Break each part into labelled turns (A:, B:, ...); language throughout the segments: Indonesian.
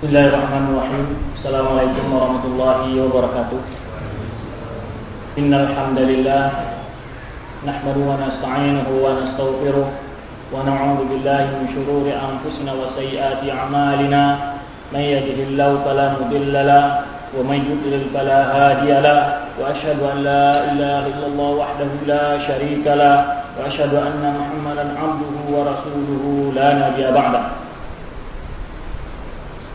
A: Bismillahirrahmanirrahim. Assalamualaikum warahmatullahi wabarakatuh. Innal hamdalillah nahmaduhu wa nasta'inuhu wa nastaghfiruh wa na'udzu billahi min shururi anfusina wa sayyiati a'malina. May yahdihillahu fala mudilla lahu wa may yudlil fala hadiya lahu. Wa ashhadu an la ilaha illallah wahdahu la syarika lahu wa ashhadu anna Muhammadan 'abduhu wa rasuluhu la nabiyya ba'dahu.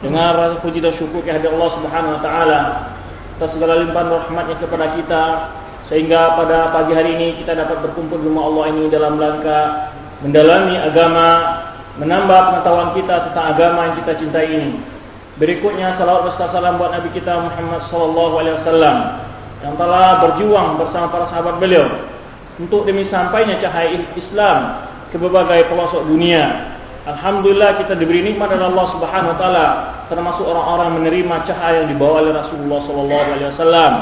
A: dengan rasa puji dan syukur kehadirat Allah Subhanahu wa taala atas segala limpahan rahmatnya kepada kita sehingga pada pagi hari ini kita dapat berkumpul di rumah Allah ini dalam rangka mendalami agama, menambah pengetahuan kita tentang agama yang kita cintai ini. Berikutnya salawat beserta salam buat Nabi kita Muhammad sallallahu alaihi wasallam yang telah berjuang bersama para sahabat beliau untuk demi sampainya cahaya Islam ke berbagai pelosok dunia Alhamdulillah kita diberi nikmat dari Allah Subhanahu wa taala termasuk orang-orang menerima cahaya yang dibawa oleh Rasulullah sallallahu alaihi wasallam.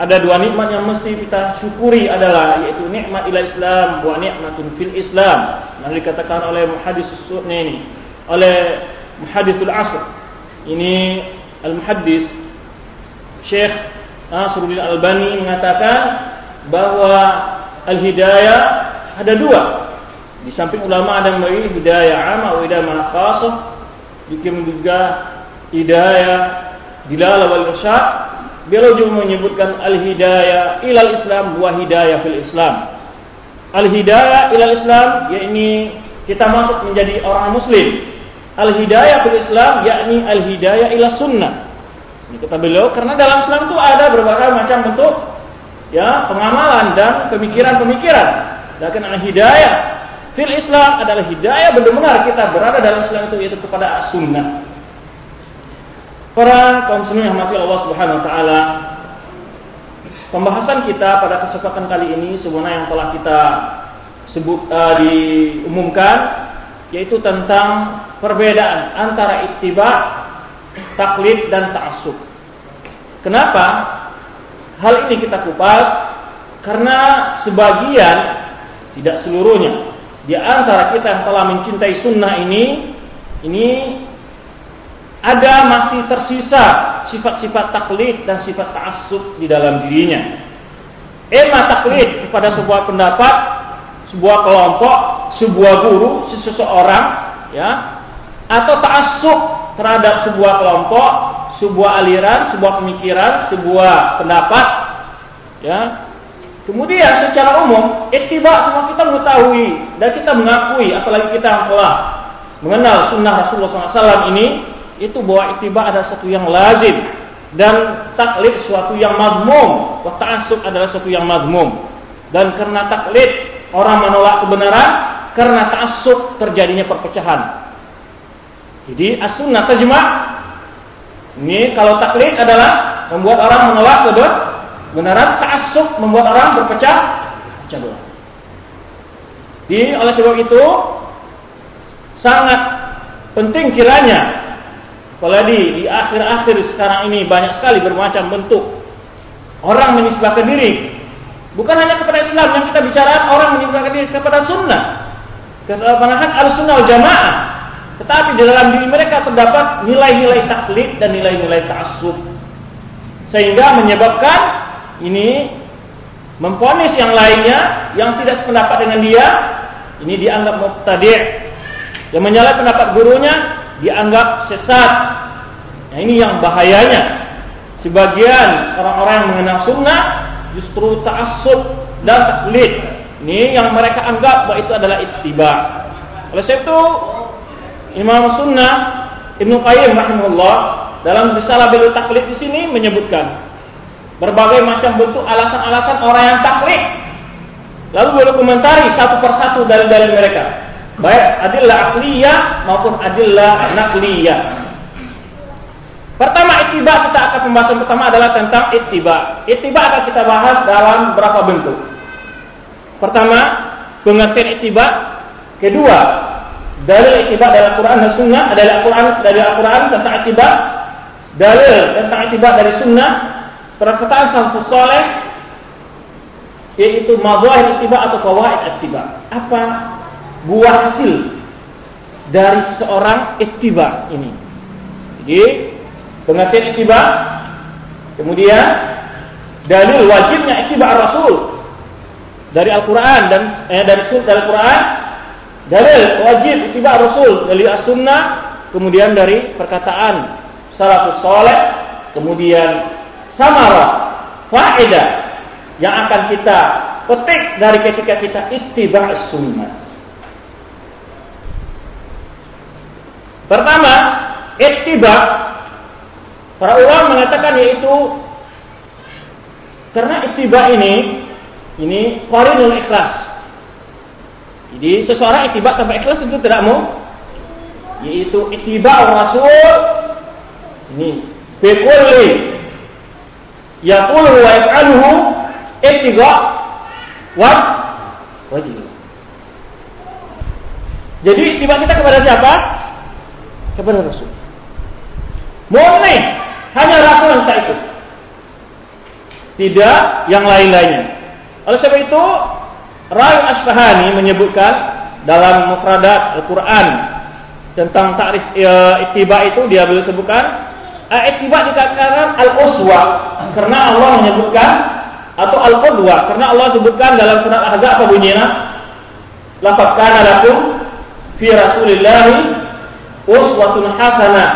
A: Ada dua nikmat yang mesti kita syukuri adalah yaitu nikmat ila Islam wa nikmatun fil Islam. Yang dikatakan oleh muhaddis sunni ini oleh muhaddisul asr. Ini al-muhaddis Syekh Nasruddin Albani mengatakan bahwa al-hidayah ada dua di samping ulama ada yang memberi hidayah amma wa hidayah khasah, demikian juga hidayah dilalah wal irsyad. Beliau juga menyebutkan al-hidayah ilal Islam wa hidayah fil Islam. Al-hidayah ilal Islam yakni kita masuk menjadi orang muslim. Al-hidayah fil Islam yakni al-hidayah ila sunnah. Ini kata beliau karena dalam Islam itu ada berbagai macam bentuk ya pengamalan dan pemikiran-pemikiran. Dan al-hidayah Fil Islam adalah hidayah benar-benar kita berada dalam Islam itu yaitu kepada sunnah. Para kaum muslimin yang mati Allah Subhanahu wa taala. Pembahasan kita pada kesempatan kali ini sebenarnya yang telah kita sebut uh, diumumkan yaitu tentang perbedaan antara ittiba, taklid dan ta'assub. Kenapa? Hal ini kita kupas karena sebagian tidak seluruhnya di antara kita yang telah mencintai sunnah ini, ini ada masih tersisa sifat-sifat taklid dan sifat ta'assub di dalam dirinya. Ema taklid kepada sebuah pendapat, sebuah kelompok, sebuah guru, seseorang, ya, atau ta'assub terhadap sebuah kelompok, sebuah aliran, sebuah pemikiran, sebuah pendapat, ya, Kemudian secara umum, ittiba semua kita mengetahui dan kita mengakui, apalagi kita yang telah mengenal sunnah Rasulullah SAW ini, itu bahwa ittiba adalah satu yang lazim dan taklid suatu yang mazmum, ta'assub adalah suatu yang mazmum. Dan karena taklid orang menolak kebenaran, karena ta'assub terjadinya perpecahan. Jadi as-sunnah terjemah ini kalau taklid adalah membuat orang menolak kebenaran Kebenaran ta'assub membuat orang berpecah pecah belah. Di oleh sebab itu sangat penting kiranya apalagi di akhir-akhir sekarang ini banyak sekali bermacam bentuk orang menisbahkan diri. Bukan hanya kepada Islam yang kita bicara orang menisbahkan diri kepada sunnah. Kepada al-sunnah jamaah tetapi di dalam diri mereka terdapat nilai-nilai taklid dan nilai-nilai ta'assub. Sehingga menyebabkan ini memponis yang lainnya yang tidak sependapat dengan dia ini dianggap mubtadi' yang menyalahi pendapat gurunya dianggap sesat. Nah ini yang bahayanya. Sebagian orang-orang yang mengenal sunnah justru ta'assub dan taklid. Ini yang mereka anggap bahwa itu adalah ittiba. Oleh sebab itu Imam Sunnah Ibnu Qayyim rahimahullah dalam risalah beliau taklid di sini menyebutkan berbagai macam bentuk alasan-alasan orang yang taklid. Lalu beliau komentari satu persatu dari dalil mereka. Baik adillah akliyah maupun adillah nakliyah. Pertama ittiba kita akan pembahasan pertama adalah tentang ittiba. Ittiba akan kita bahas dalam berapa bentuk. Pertama, pengertian ittiba. Kedua, dalil ittiba dalam Quran dan Sunnah adalah Quran dari Al-Quran tentang ittiba. Dalil tentang ittiba dari Sunnah perkataan salafus saleh yaitu madzahir ittiba atau fawaid ittiba. Apa buah hasil dari seorang ittiba ini? Jadi pengertian ittiba kemudian dalil wajibnya ittiba Rasul dari Al-Qur'an dan eh, dari dari Al-Qur'an dalil wajib ittiba Rasul dari As-Sunnah kemudian dari perkataan salafus saleh kemudian samarah faedah yang akan kita petik dari ketika kita ittiba sunnah. Pertama, ittiba para ulama mengatakan yaitu karena ittiba ini ini qarinul ikhlas. Jadi seseorang ittiba tanpa ikhlas itu tidak mau yaitu ittiba Rasul ini bikulli yaqulu wa yaf'aluhu ittiba wa wajib. Jadi tiba kita kepada siapa? Kepada Rasul. Murni hanya Rasul yang kita ikut. Tidak yang lain-lainnya. Oleh sebab itu, Rai Asfahani menyebutkan dalam mufradat Al-Quran tentang takrif e, itu dia boleh sebutkan Ittiba dikatakan al-uswa karena Allah menyebutkan atau al-qudwa karena Allah sebutkan dalam surat Ahzab apa bunyinya? Laqad kana lakum fi Rasulillah uswatun hasanah.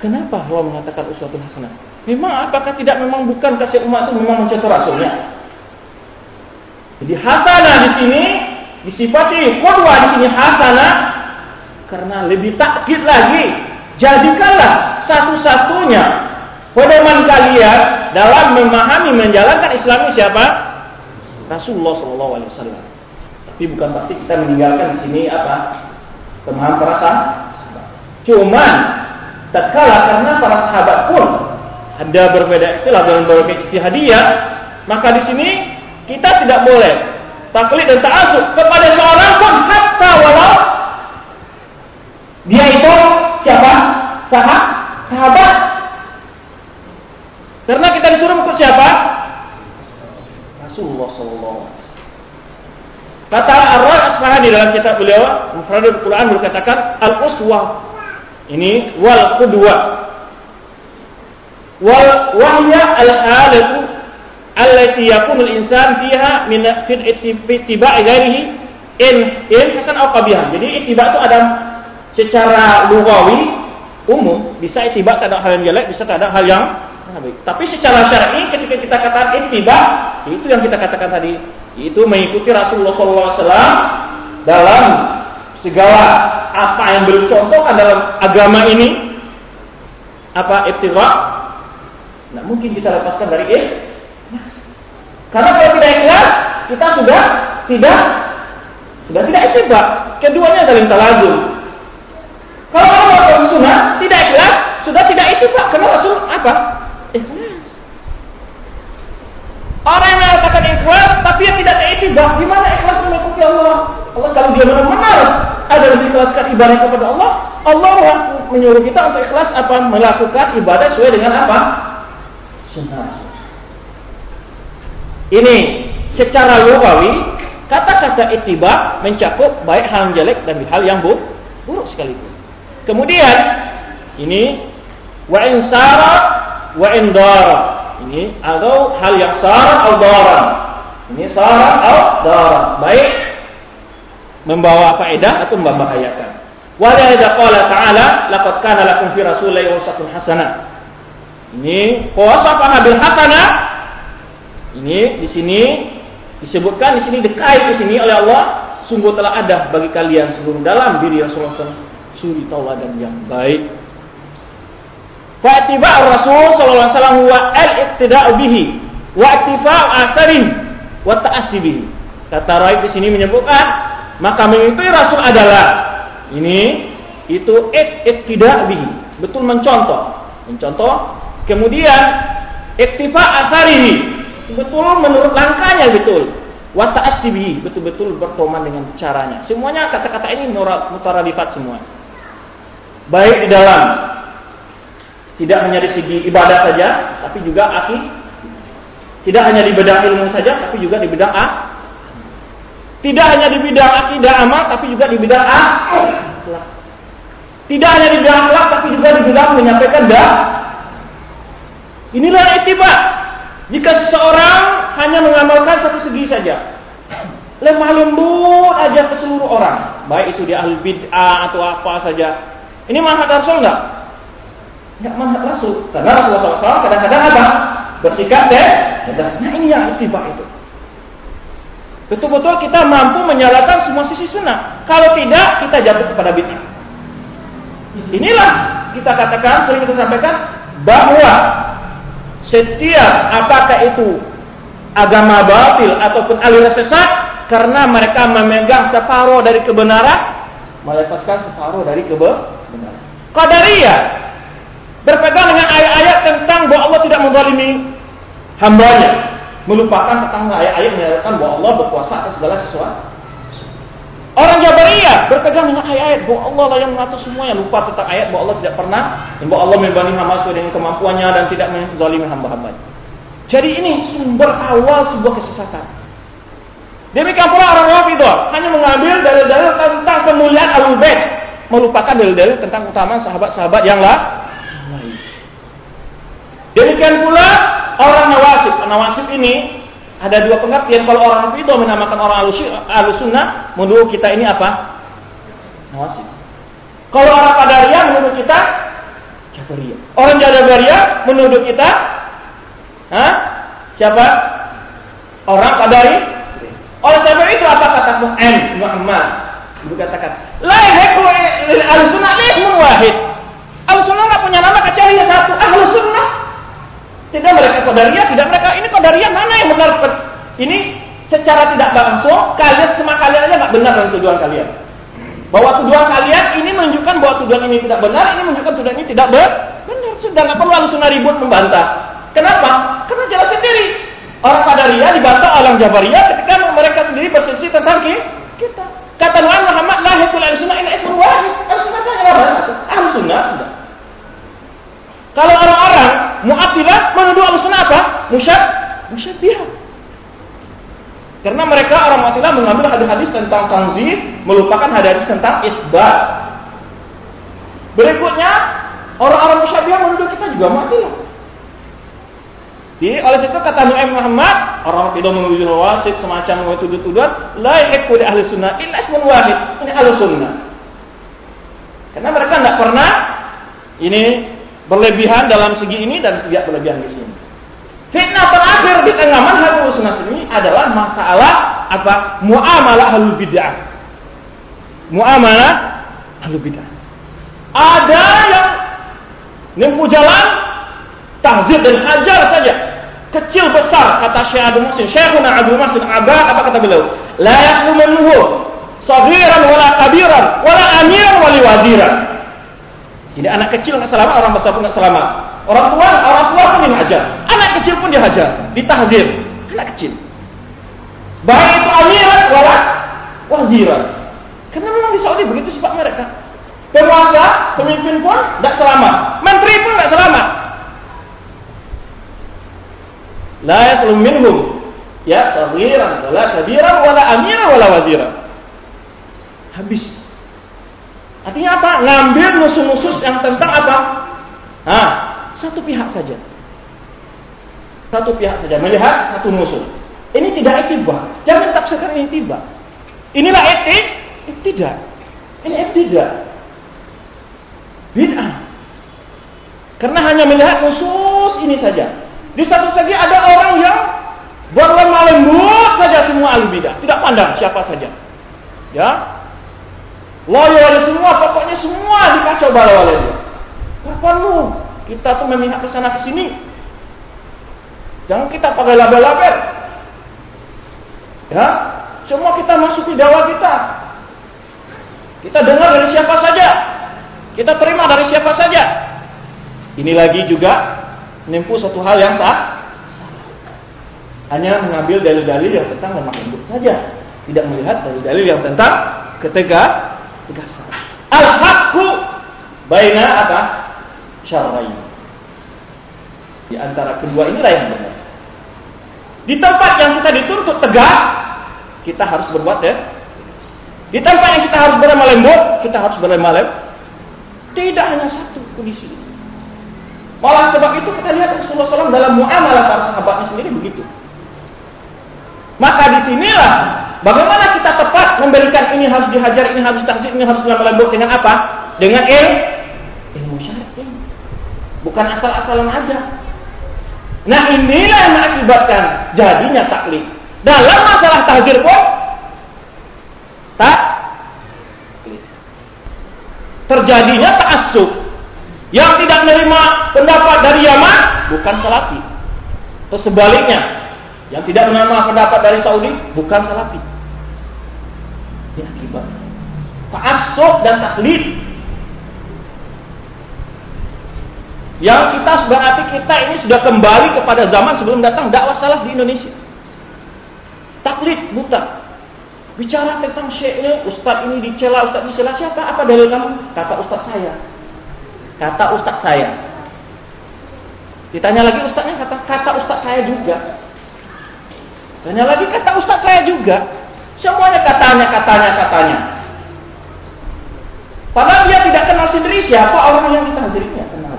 A: Kenapa Allah mengatakan uswatun hasanah? Memang apakah tidak memang bukan kasih umat itu memang mencontoh rasulnya? Jadi hasanah di sini disifati qudwa di sini hasanah karena lebih takkid lagi Jadikanlah satu-satunya pedoman kalian dalam memahami menjalankan Islam siapa? Rasulullah Shallallahu Alaihi Wasallam. Tapi bukan berarti kita meninggalkan di sini apa? Pemahaman perasaan. Cuman tatkala karena para sahabat pun ada berbeda istilah dalam berbagai ijtihadiyah, maka di sini kita tidak boleh taklid dan ta'asub kepada seorang pun hatta walau dia itu siapa? Sahab, sahabat. Karena kita disuruh mengikut siapa? Rasulullah Sallallahu Alaihi Wasallam. Kata Ar-Rawi Asfahani dalam kitab beliau, Mufradul Quran berkatakan al-uswah ini wal qudwa wal wahya al-halatu allati yakunu al-insan fiha min fi ittiba'i ghairihi in in hasan aw qabihah. Jadi ittiba itu ada secara lugawi umum bisa itiba tak ada hal yang jelek, bisa tak ada hal yang baik. Tapi secara syar'i ketika kita katakan itiba, itu yang kita katakan tadi, itu mengikuti Rasulullah SAW dalam segala apa yang beliau contohkan dalam agama ini. Apa ittiba? Tidak mungkin kita lepaskan dari ikhlas. Karena kalau tidak ikhlas, kita sudah tidak sudah tidak ittiba. Keduanya saling talazum. Kalau Allah dan sunnah tidak ikhlas, sudah tidak itu pak. Karena Rasul apa? Ikhlas. Orang yang mengatakan ikhlas, tapi yang tidak bah, gimana ikhlas mengikuti Allah? Allah kalau dia benar-benar ada yang ikhlaskan ibadah kepada Allah, Allah menyuruh kita untuk ikhlas apa melakukan ibadah sesuai dengan apa? Sunnah. Ini secara lugawi kata-kata ittiba mencakup baik hal yang jelek dan hal yang buruk, buruk sekalipun. Kemudian ini wa in sara wa in dara. Ini atau hal yang sara atau dara. Ini sara atau dara. Baik membawa faedah atau membahayakan. Wa la qala ta'ala laqad kana lakum fi rasulillahi uswatun hasanah. Ini wasafaha bil hasanah. Ini di sini Disebutkan di sini dekai di sini oleh Allah, sungguh telah ada bagi kalian seluruh dalam diri Rasulullah suri tauladan yang baik. Fa'tiba Rasul sallallahu alaihi wasallam huwa al-iqtida'u bihi wa iktifa'u atharin wa ta'assi bihi. Kata Raib di sini menyebutkan maka mengikuti Rasul adalah ini itu iqtida' bihi, betul mencontoh. Mencontoh kemudian iktifa asarihi betul menurut langkahnya betul wa ta'assibihi betul-betul bertoman dengan caranya semuanya kata-kata ini mutaralifat semua baik di dalam. Tidak hanya di segi ibadah saja tapi juga akid tidak hanya di bidang ilmu saja tapi juga di bidang ah tidak hanya di bidang akidah amal tapi juga di bidang akhlak. Tidak hanya di bidang akhlak tapi juga di bidang menyampaikan dah. Inilah itiba jika seseorang hanya mengamalkan satu segi saja lemah lembut aja ke seluruh orang baik itu di ahli bid'ah atau apa saja ini manhaj Rasul enggak? Enggak manhaj Rasul. Karena Rasulullah SAW kadang-kadang apa? Bersikap deh. Nah ini yang itibak itu. Betul-betul kita mampu menyalakan semua sisi sunnah. Kalau tidak, kita jatuh kepada bid'ah. Inilah kita katakan, sering kita sampaikan, bahwa setiap apakah itu agama batil ataupun aliran sesat, karena mereka memegang separuh dari kebenaran, melepaskan separuh dari kebenaran. Qadariyah berpegang dengan ayat-ayat tentang bahwa Allah tidak menzalimi hambanya, melupakan tentang ayat-ayat menyatakan bahwa Allah berkuasa atas segala sesuatu. Orang Jabariyah berpegang dengan ayat-ayat bahwa Allah lah yang mengatur semuanya, lupa tentang ayat bahwa Allah tidak pernah dan bahwa Allah membani hamba sesuai dengan kemampuannya dan tidak menzalimi hamba-hambanya. Jadi ini sumber awal sebuah kesesatan. Demikian pula orang Rafidah hanya mengambil dalil-dalil tentang kemuliaan Ahlul Bait melupakan dalil-dalil tentang utama sahabat-sahabat yang lain. Demikian pula orang nawasib. Nawasib ini ada dua pengertian. Kalau orang Rafidah menamakan orang alusunnah, menurut kita ini apa? Nawasib. Kalau orang Qadariyah menurut kita Jabariyah. Orang Jabariyah menurut kita Hah? Siapa? Orang Qadari? Oleh sebab itu apa kata Muhammad Ibu katakan, la yahiqu al-sunnah ismun wahid. Al-sunnah tidak punya nama kecuali satu, ahlu sunnah. Tidak mereka kodaria, tidak mereka ini kodaria mana yang benar? Ini secara tidak langsung kalian semua kalian aja nggak benar dalam tujuan kalian. Bahwa tujuan kalian ini menunjukkan bahwa tujuan ini tidak benar, ini menunjukkan tujuan ini tidak benar. Benar sudah nggak perlu sunnah ribut membantah. Kenapa? Karena jelas sendiri. Orang Qadariyah dibantah orang Jabariyah ketika mereka sendiri berselisih tentang kita. Kata Nabi Muhammad, la yakul al-sunnah illa ismun wahid. Al-sunnah kan hanya satu. Al-sunnah sudah. Kalau orang-orang Mu'attilah menuduh al-sunnah apa? Musyab, musyabbihah. Karena mereka orang Mu'attilah mengambil hadis-hadis tentang tanzih, melupakan hadis tentang isbat. Berikutnya, orang-orang musyabbihah menuduh kita juga Mu'attilah. Jadi oleh itu kata Nu'aim Muhammad, orang tidak menuju wasit semacam tuduh-tuduhan, la yakul ahli sunnah illa ismun wahid. Ini ahli sunnah. Karena mereka tidak pernah ini berlebihan dalam segi ini dan tidak berlebihan di sini. Fitnah terakhir di tengah manhaj sunnah ini adalah masalah apa? Muamalah ahli bid'ah. Muamalah ahli bid'ah. Ada yang nempuh jalan tahzir dan hajar saja. Kecil besar kata Syekh Abu Muhsin. Syekhuna Abu Muhsin Abad apa kata beliau? La yaklumanhu saghiran wala kabiran wala amiran wali waziran. Jadi anak kecil nggak selamat, orang besar pun nggak selamat. Orang tua, orang tua pun dihajar. Anak kecil pun dihajar, ditahzir. Anak kecil. Baik itu amiran wala waziran. Karena memang di Saudi begitu sifat mereka. Penguasa, pemimpin pun tidak selamat. Menteri pun tidak selamat. La yaslum minhum ya saghiran wala kabiran wala amiran wala waziran. Habis. Artinya apa? Ngambil nusus-nusus yang tentang apa? Ah, satu pihak saja. Satu pihak saja melihat satu nusus. Ini tidak etiba. Jangan tafsirkan ini tiba. Inilah etik, tidak. Ini tidak. Bid'ah. Karena hanya melihat nusus ini saja. Di satu segi ada orang yang berlemah lembut saja bidah. Tidak pandang siapa saja. Ya. Loyal semua, pokoknya semua dikacau balau oleh dia. Tak perlu kita tuh memihak ke sana ke sini. Jangan kita pakai label-label. Ya, semua kita masuki dakwah kita. Kita dengar dari siapa saja. Kita terima dari siapa saja. Ini lagi juga menempuh satu hal yang sah. Hanya mengambil dalil-dalil yang tentang lemah lembut saja. Tidak melihat dalil-dalil yang tentang ketegak, ketegasan. Al-haqqu baina apa? Syarrain. Di antara kedua inilah yang benar. Di tempat yang kita dituntut tegas, kita harus berbuat ya. Di tempat yang kita harus berlemah lembut, kita harus berlemah lembut. Tidak hanya satu kondisi. Malah sebab itu kita lihat Rasulullah SAW dalam muamalah para sahabatnya sendiri begitu. Maka di sinilah bagaimana kita tepat memberikan ini harus dihajar, ini harus takzir, ini harus lembut dengan apa? Dengan ilmu, ilmu syar'i. Bukan asal-asalan aja. Nah inilah yang mengakibatkan jadinya taklid. Dalam masalah tahzir pun tak terjadinya ta'assub. Yang tidak menerima pendapat dari Yaman bukan salafi. Atau sebaliknya, yang tidak menerima pendapat dari Saudi bukan salafi. Ini akibat. Ta'assub dan taklid. Yang kita berarti kita ini sudah kembali kepada zaman sebelum datang dakwah salaf di Indonesia. Taklid buta. Bicara tentang syekh ini, ustaz ini dicela, ustaz dicela siapa? Apa dalil kamu? Kata ustaz saya. Kata ustaz saya. Ditanya lagi ustaznya kata kata ustaz saya juga. Tanya lagi kata ustaz saya juga. Semuanya katanya, katanya, katanya. Padahal dia tidak kenal sendiri siapa orang yang ditahzirinya. Kenal.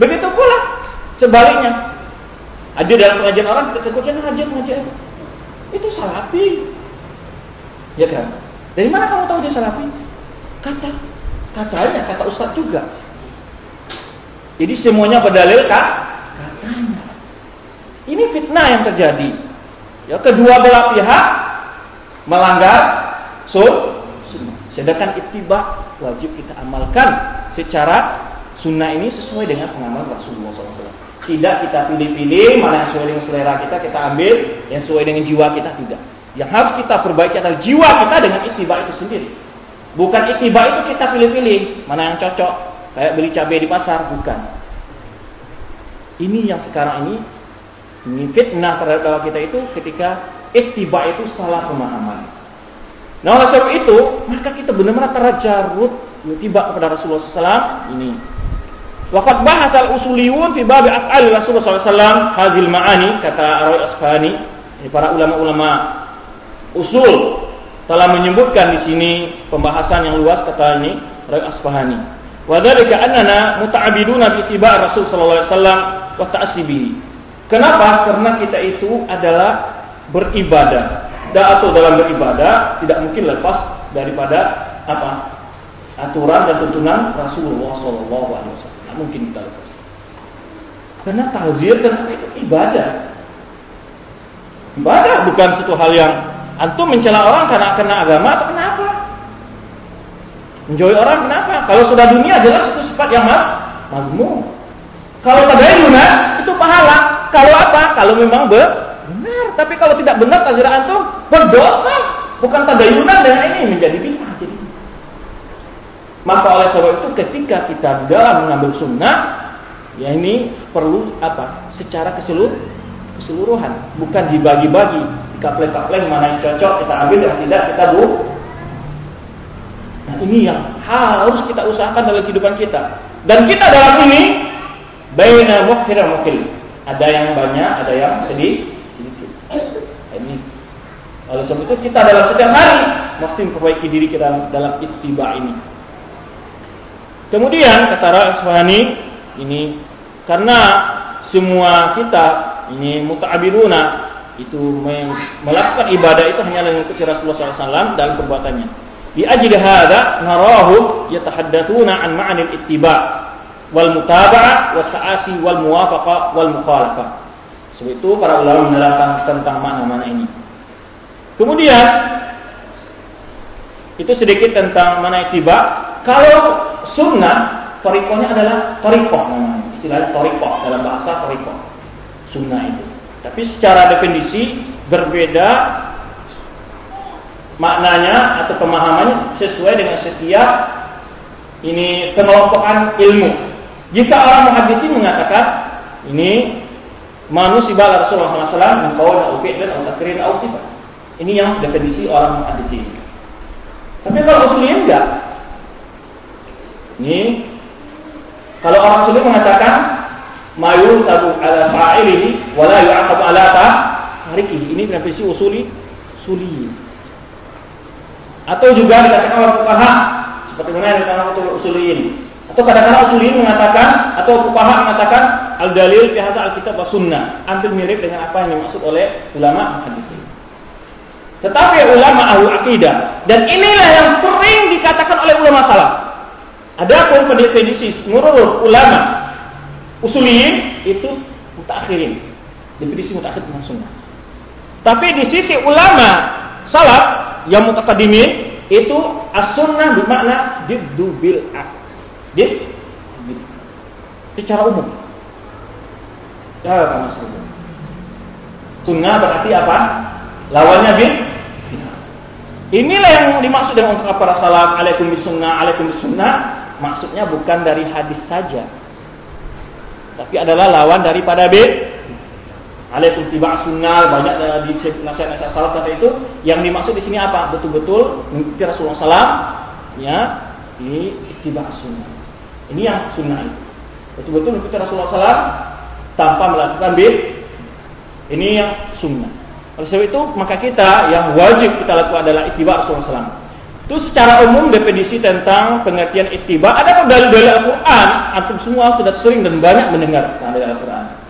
A: Begitu pula sebaliknya. Hadir dalam pengajian orang, kita kekuatan hadir pengajian. Itu salafi. Ya kan? Dari mana kamu tahu dia salafi? Kata. Katanya, kata Ustadz juga. Jadi semuanya berdalil kan? Katanya. Ini fitnah yang terjadi. Ya, kedua belah pihak melanggar sunnah. Sedangkan ittiba wajib kita amalkan secara sunnah ini sesuai dengan pengamalan Rasulullah SAW. Tidak kita pilih-pilih mana yang sesuai dengan selera kita kita ambil, yang sesuai dengan jiwa kita tidak. Yang harus kita perbaiki adalah jiwa kita dengan ittiba itu sendiri. Bukan ittiba itu kita pilih-pilih. Mana yang cocok, kayak beli cabai di pasar, bukan. Ini yang sekarang ini fitnah terhadap dakwah kita itu ketika ittiba itu salah pemahaman. Nah oleh sebab itu maka kita benar-benar terajarut ittiba kepada Rasulullah SAW ini. Waqad bahas al-usuliyun fi bab af'al Rasulullah SAW hadhil ma'ani kata Rawi Asfahani para ulama-ulama usul telah menyebutkan di sini pembahasan yang luas kata ini Rawi Asfahani. Wa dzalika annana muta'abbiduna bi ittiba' Rasul sallallahu alaihi wasallam wa ta'assibi. Kenapa? Karena kita itu adalah beribadah. Dan atau dalam beribadah tidak mungkin lepas daripada apa? aturan dan tuntunan Rasulullah sallallahu alaihi wasallam mungkin kita lepas. Karena tahzir dan itu ibadah. Ibadah bukan satu hal yang antum mencela orang karena kena agama atau kenapa? Menjauhi orang kenapa? Kalau sudah dunia jelas itu sifat yang mazmum. Kalau tadayuna itu pahala. Kalau apa? Kalau memang benar. Tapi kalau tidak benar tahzir antum berdosa. Bukan tadayunan dengan ini menjadi. Jadi maka oleh sebab itu ketika kita dalam mengambil sunnah, ya ini perlu apa? Secara ke seluruh, keseluruhan, bukan dibagi-bagi, dikapleng-kapleng mana yang cocok kita ambil yang tidak kita bu. Nah ini yang harus kita usahakan dalam kehidupan kita. Dan kita dalam ini baina mukhir mukil. Ada yang banyak, ada yang sedih, sedikit. Nah, ini oleh sebab itu kita dalam setiap hari mesti memperbaiki diri kita dalam ittiba ini. Kemudian kata Rasfahani ini karena semua kita ini muta'abiruna itu melakukan ibadah itu hanya mengikuti Rasulullah SAW dalam perbuatannya. Di ajli hadza narahu yatahaddatsuna an ma'anil ittiba wal mutaba'ah wa ta'asi wal muwafaqah wal mukhalafah. Sebab itu para ulama menerangkan tentang makna-makna ini. Kemudian itu sedikit tentang mana tiba. Kalau sunnah, torikonya adalah torikoh namanya. Istilahnya torikoh dalam bahasa torikoh. Sunnah itu. Tapi secara definisi berbeda maknanya atau pemahamannya sesuai dengan setiap ini pengelompokan ilmu. Jika orang muhadisi mengatakan ini manusia Rasulullah SAW mengkau ubid dan al-takrin al. Ini yang definisi orang muhadisi. Tapi kalau usulnya enggak. Ini kalau orang usulnya mengatakan mayul tabu ala fa'ilihi wala yu'aqabu ala tarikih. Ini definisi usuli usuli. Atau juga dikatakan orang fuqaha seperti mana yang dikatakan usul usuliyin. Atau kadang-kadang usuliyin mengatakan atau fuqaha mengatakan al dalil fi hadza al kitab wa sunnah. Hampir mirip dengan apa yang dimaksud oleh ulama hadis. Tetapi ulama ahli akidah dan inilah yang sering dikatakan oleh ulama salaf. Adapun definisi menurut ulama usuliyin itu mutakhirin. Definisi mutakhir dengan sunnah. Tapi di sisi ulama salaf yang mutakadimin itu as-sunnah bermakna diddu bil secara umum. Ya, Mas Sunnah berarti apa? Lawannya bil Inilah yang dimaksud dengan untuk para salaf alaikum bisunnah alaikum bisunnah maksudnya bukan dari hadis saja. Tapi adalah lawan daripada bil alaikum tiba sunnah banyak di nasihat-nasihat salaf kata itu. Yang dimaksud di sini apa? Betul-betul mengikuti Rasulullah SAW ya ini tiba sunnah. Ini yang sunnah betul-betul mengikuti Rasulullah SAW tanpa melakukan bid ini yang sunnah. Oleh sebab itu maka kita yang wajib kita lakukan adalah ittiba Rasulullah SAW itu secara umum definisi tentang pengertian ittiba ada dalil-dalil Al-Quran antum semua sudah sering dan banyak mendengar dalil Al-Quran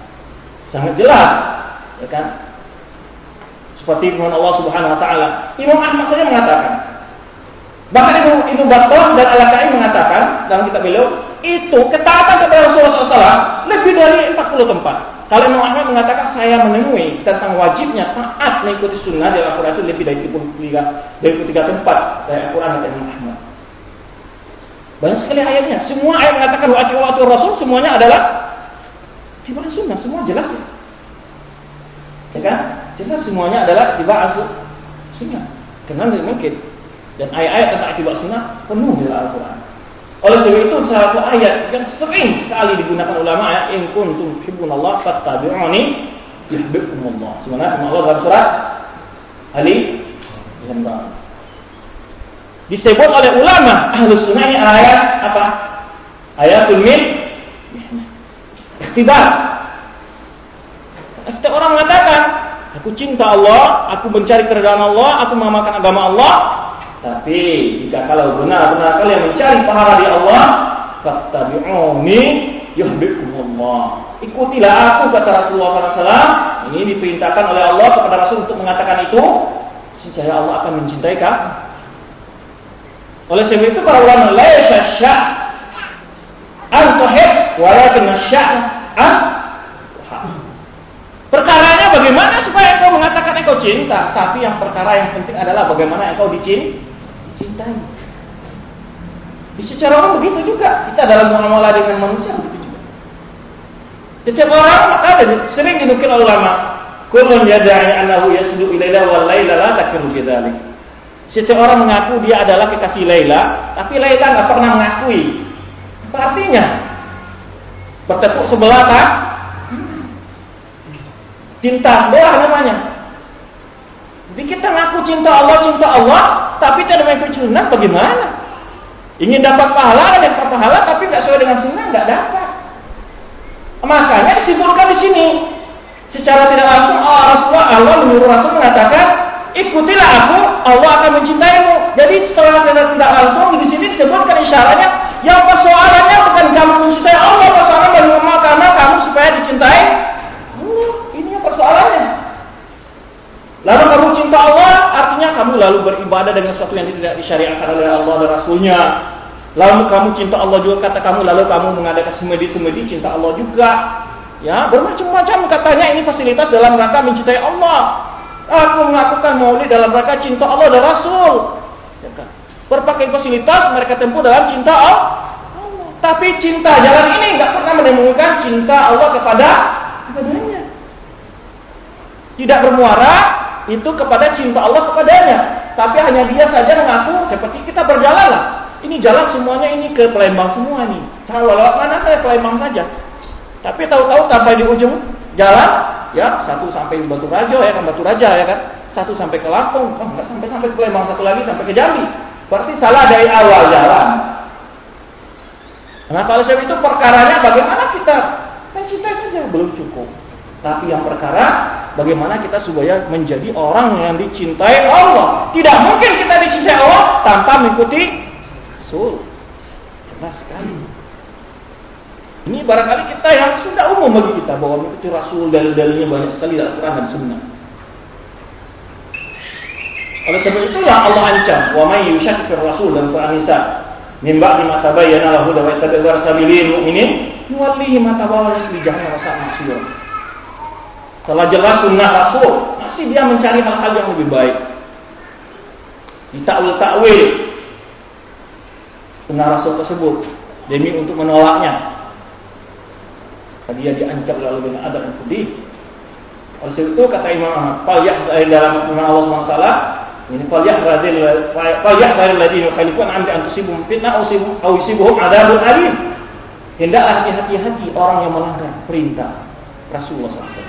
A: sangat jelas, ya kan? Seperti firman Allah Subhanahu wa taala. Imam Ahmad saja mengatakan. Bahkan Ibnu Ibnu Battah dan Al-Lakai mengatakan dalam kitab beliau, itu ketaatan kepada Rasulullah SAW lebih dari 40 tempat. Kalau Imam Ahmad mengatakan saya menemui tentang wajibnya taat mengikuti sunnah di Al-Quran itu lebih dari 33, dari 33 tempat dari Al-Quran dan Imam Ahmad. Banyak sekali ayatnya. Semua ayat mengatakan wajib waktu Rasul semuanya adalah tiba sunnah semua jelas ya. Ya kan? Jelas semuanya adalah tiba sunnah. Tidak mungkin. Dan ayat-ayat tentang tiba sunnah penuh di Al-Quran. Oleh sebab itu salah satu ayat yang sering sekali digunakan ulama ayat in kuntum Allah fattabi'uni yuhibbukumullah. Sebenarnya Allah dalam surat Ali Imran. Disebut oleh ulama ahlu sunnah ini ayat apa? Ayatul min Ikhtibar. Setiap orang mengatakan, aku cinta Allah, aku mencari keredaan Allah, aku mengamalkan agama Allah. Tapi jika kalau benar-benar kalian mencari pahala di Allah, fattabi'uni yuhibbukumullah. Ikutilah aku kata Rasulullah SAW. Ini diperintahkan oleh Allah kepada Rasul untuk mengatakan itu, sehingga Allah akan mencintai kamu. Oleh sebab itu para ulama laisa syah Al-Tuhib walakin sya'n an Perkaranya bagaimana supaya engkau mengatakan engkau cinta, tapi yang perkara yang penting adalah bagaimana engkau dicintai. Di secara umum begitu juga. Kita dalam muamalah dengan manusia begitu juga. Setiap orang maka sering dinukil ulama, kullun yada'i annahu yasdu ilaila wal laila la takiru bidzalik. Setiap orang mengaku dia adalah kekasih Laila, tapi Laila nggak pernah mengakui Artinya bertepuk sebelah tak? Cinta sebelah namanya. Jadi kita ngaku cinta Allah, cinta Allah, tapi tidak mengikuti sunnah, bagaimana? Ingin dapat pahala, ada dapat pahala, tapi tidak sesuai dengan sunnah, tidak dapat. Makanya disimpulkan di sini. Secara tidak langsung Allah Rasulullah Allah menyuruh Rasul mengatakan, ikutilah aku, Allah akan mencintaimu. Jadi setelah tidak, tidak langsung di sini disebutkan isyaratnya yang persoalannya bukan kamu mencintai Allah, persoalan bagaimana kamu supaya dicintai Allah. Ini yang persoalannya. Lalu kamu cinta Allah, artinya kamu lalu beribadah dengan sesuatu yang tidak disyariatkan oleh Allah dan Rasulnya. Lalu kamu cinta Allah juga kata kamu, lalu kamu mengadakan semedi-semedi cinta Allah juga. Ya, bermacam-macam katanya ini fasilitas dalam rangka mencintai Allah. Aku melakukan maulid dalam rangka cinta Allah dan Rasul. Ya kan? Berbagai fasilitas mereka tempuh dalam cinta Allah. Tapi cinta jalan ini nggak pernah menemukan cinta Allah kepada kepadanya. Tidak bermuara itu kepada cinta Allah kepadanya. Tapi hanya dia saja mengaku seperti kita berjalan lah. Ini jalan semuanya ini ke Palembang semua nih. Tahu lewat mana saya Palembang saja. Tapi tahu-tahu sampai di ujung jalan, ya satu sampai Batu Raja ya kan Batu Raja ya kan, satu sampai ke Lampung, oh, enggak sampai sampai ke Palembang, satu lagi sampai ke Jambi. Berarti salah dari awal jalan. Nah kalau saya itu perkaranya bagaimana kita mencintai saja belum cukup. Tapi yang perkara bagaimana kita supaya menjadi orang yang dicintai Allah. Tidak mungkin kita dicintai Allah tanpa mengikuti Rasul. Jelas sekali. Ini barangkali kita yang sudah umum bagi kita bahwa mengikuti Rasul dalil-dalilnya banyak sekali dalam Quran dan Sunnah. Oleh sebab itulah Allah ancam, wa may yushakkir Rasul dan Quran Nisa min ba'di ma tabayyana lahu wa yattabi' ghayra sabilil mu'minin nuwallihi ma tabayyana wa sa'at. Telah jelas sunnah Rasul, masih dia mencari hal-hal yang lebih baik. Ditakwil-takwil sunnah Rasul tersebut demi untuk menolaknya dia diancam lalu dengan adab yang pedih. Oleh itu kata Imam Ahmad, fal dalam firman Allah SWT, ini fal yahradil fal yahradil ladina yukhalifun amri an tusibuhum fitnah aw yusibuhum adabun alim. Hendaklah hati-hati orang yang melanggar perintah Rasulullah SAW.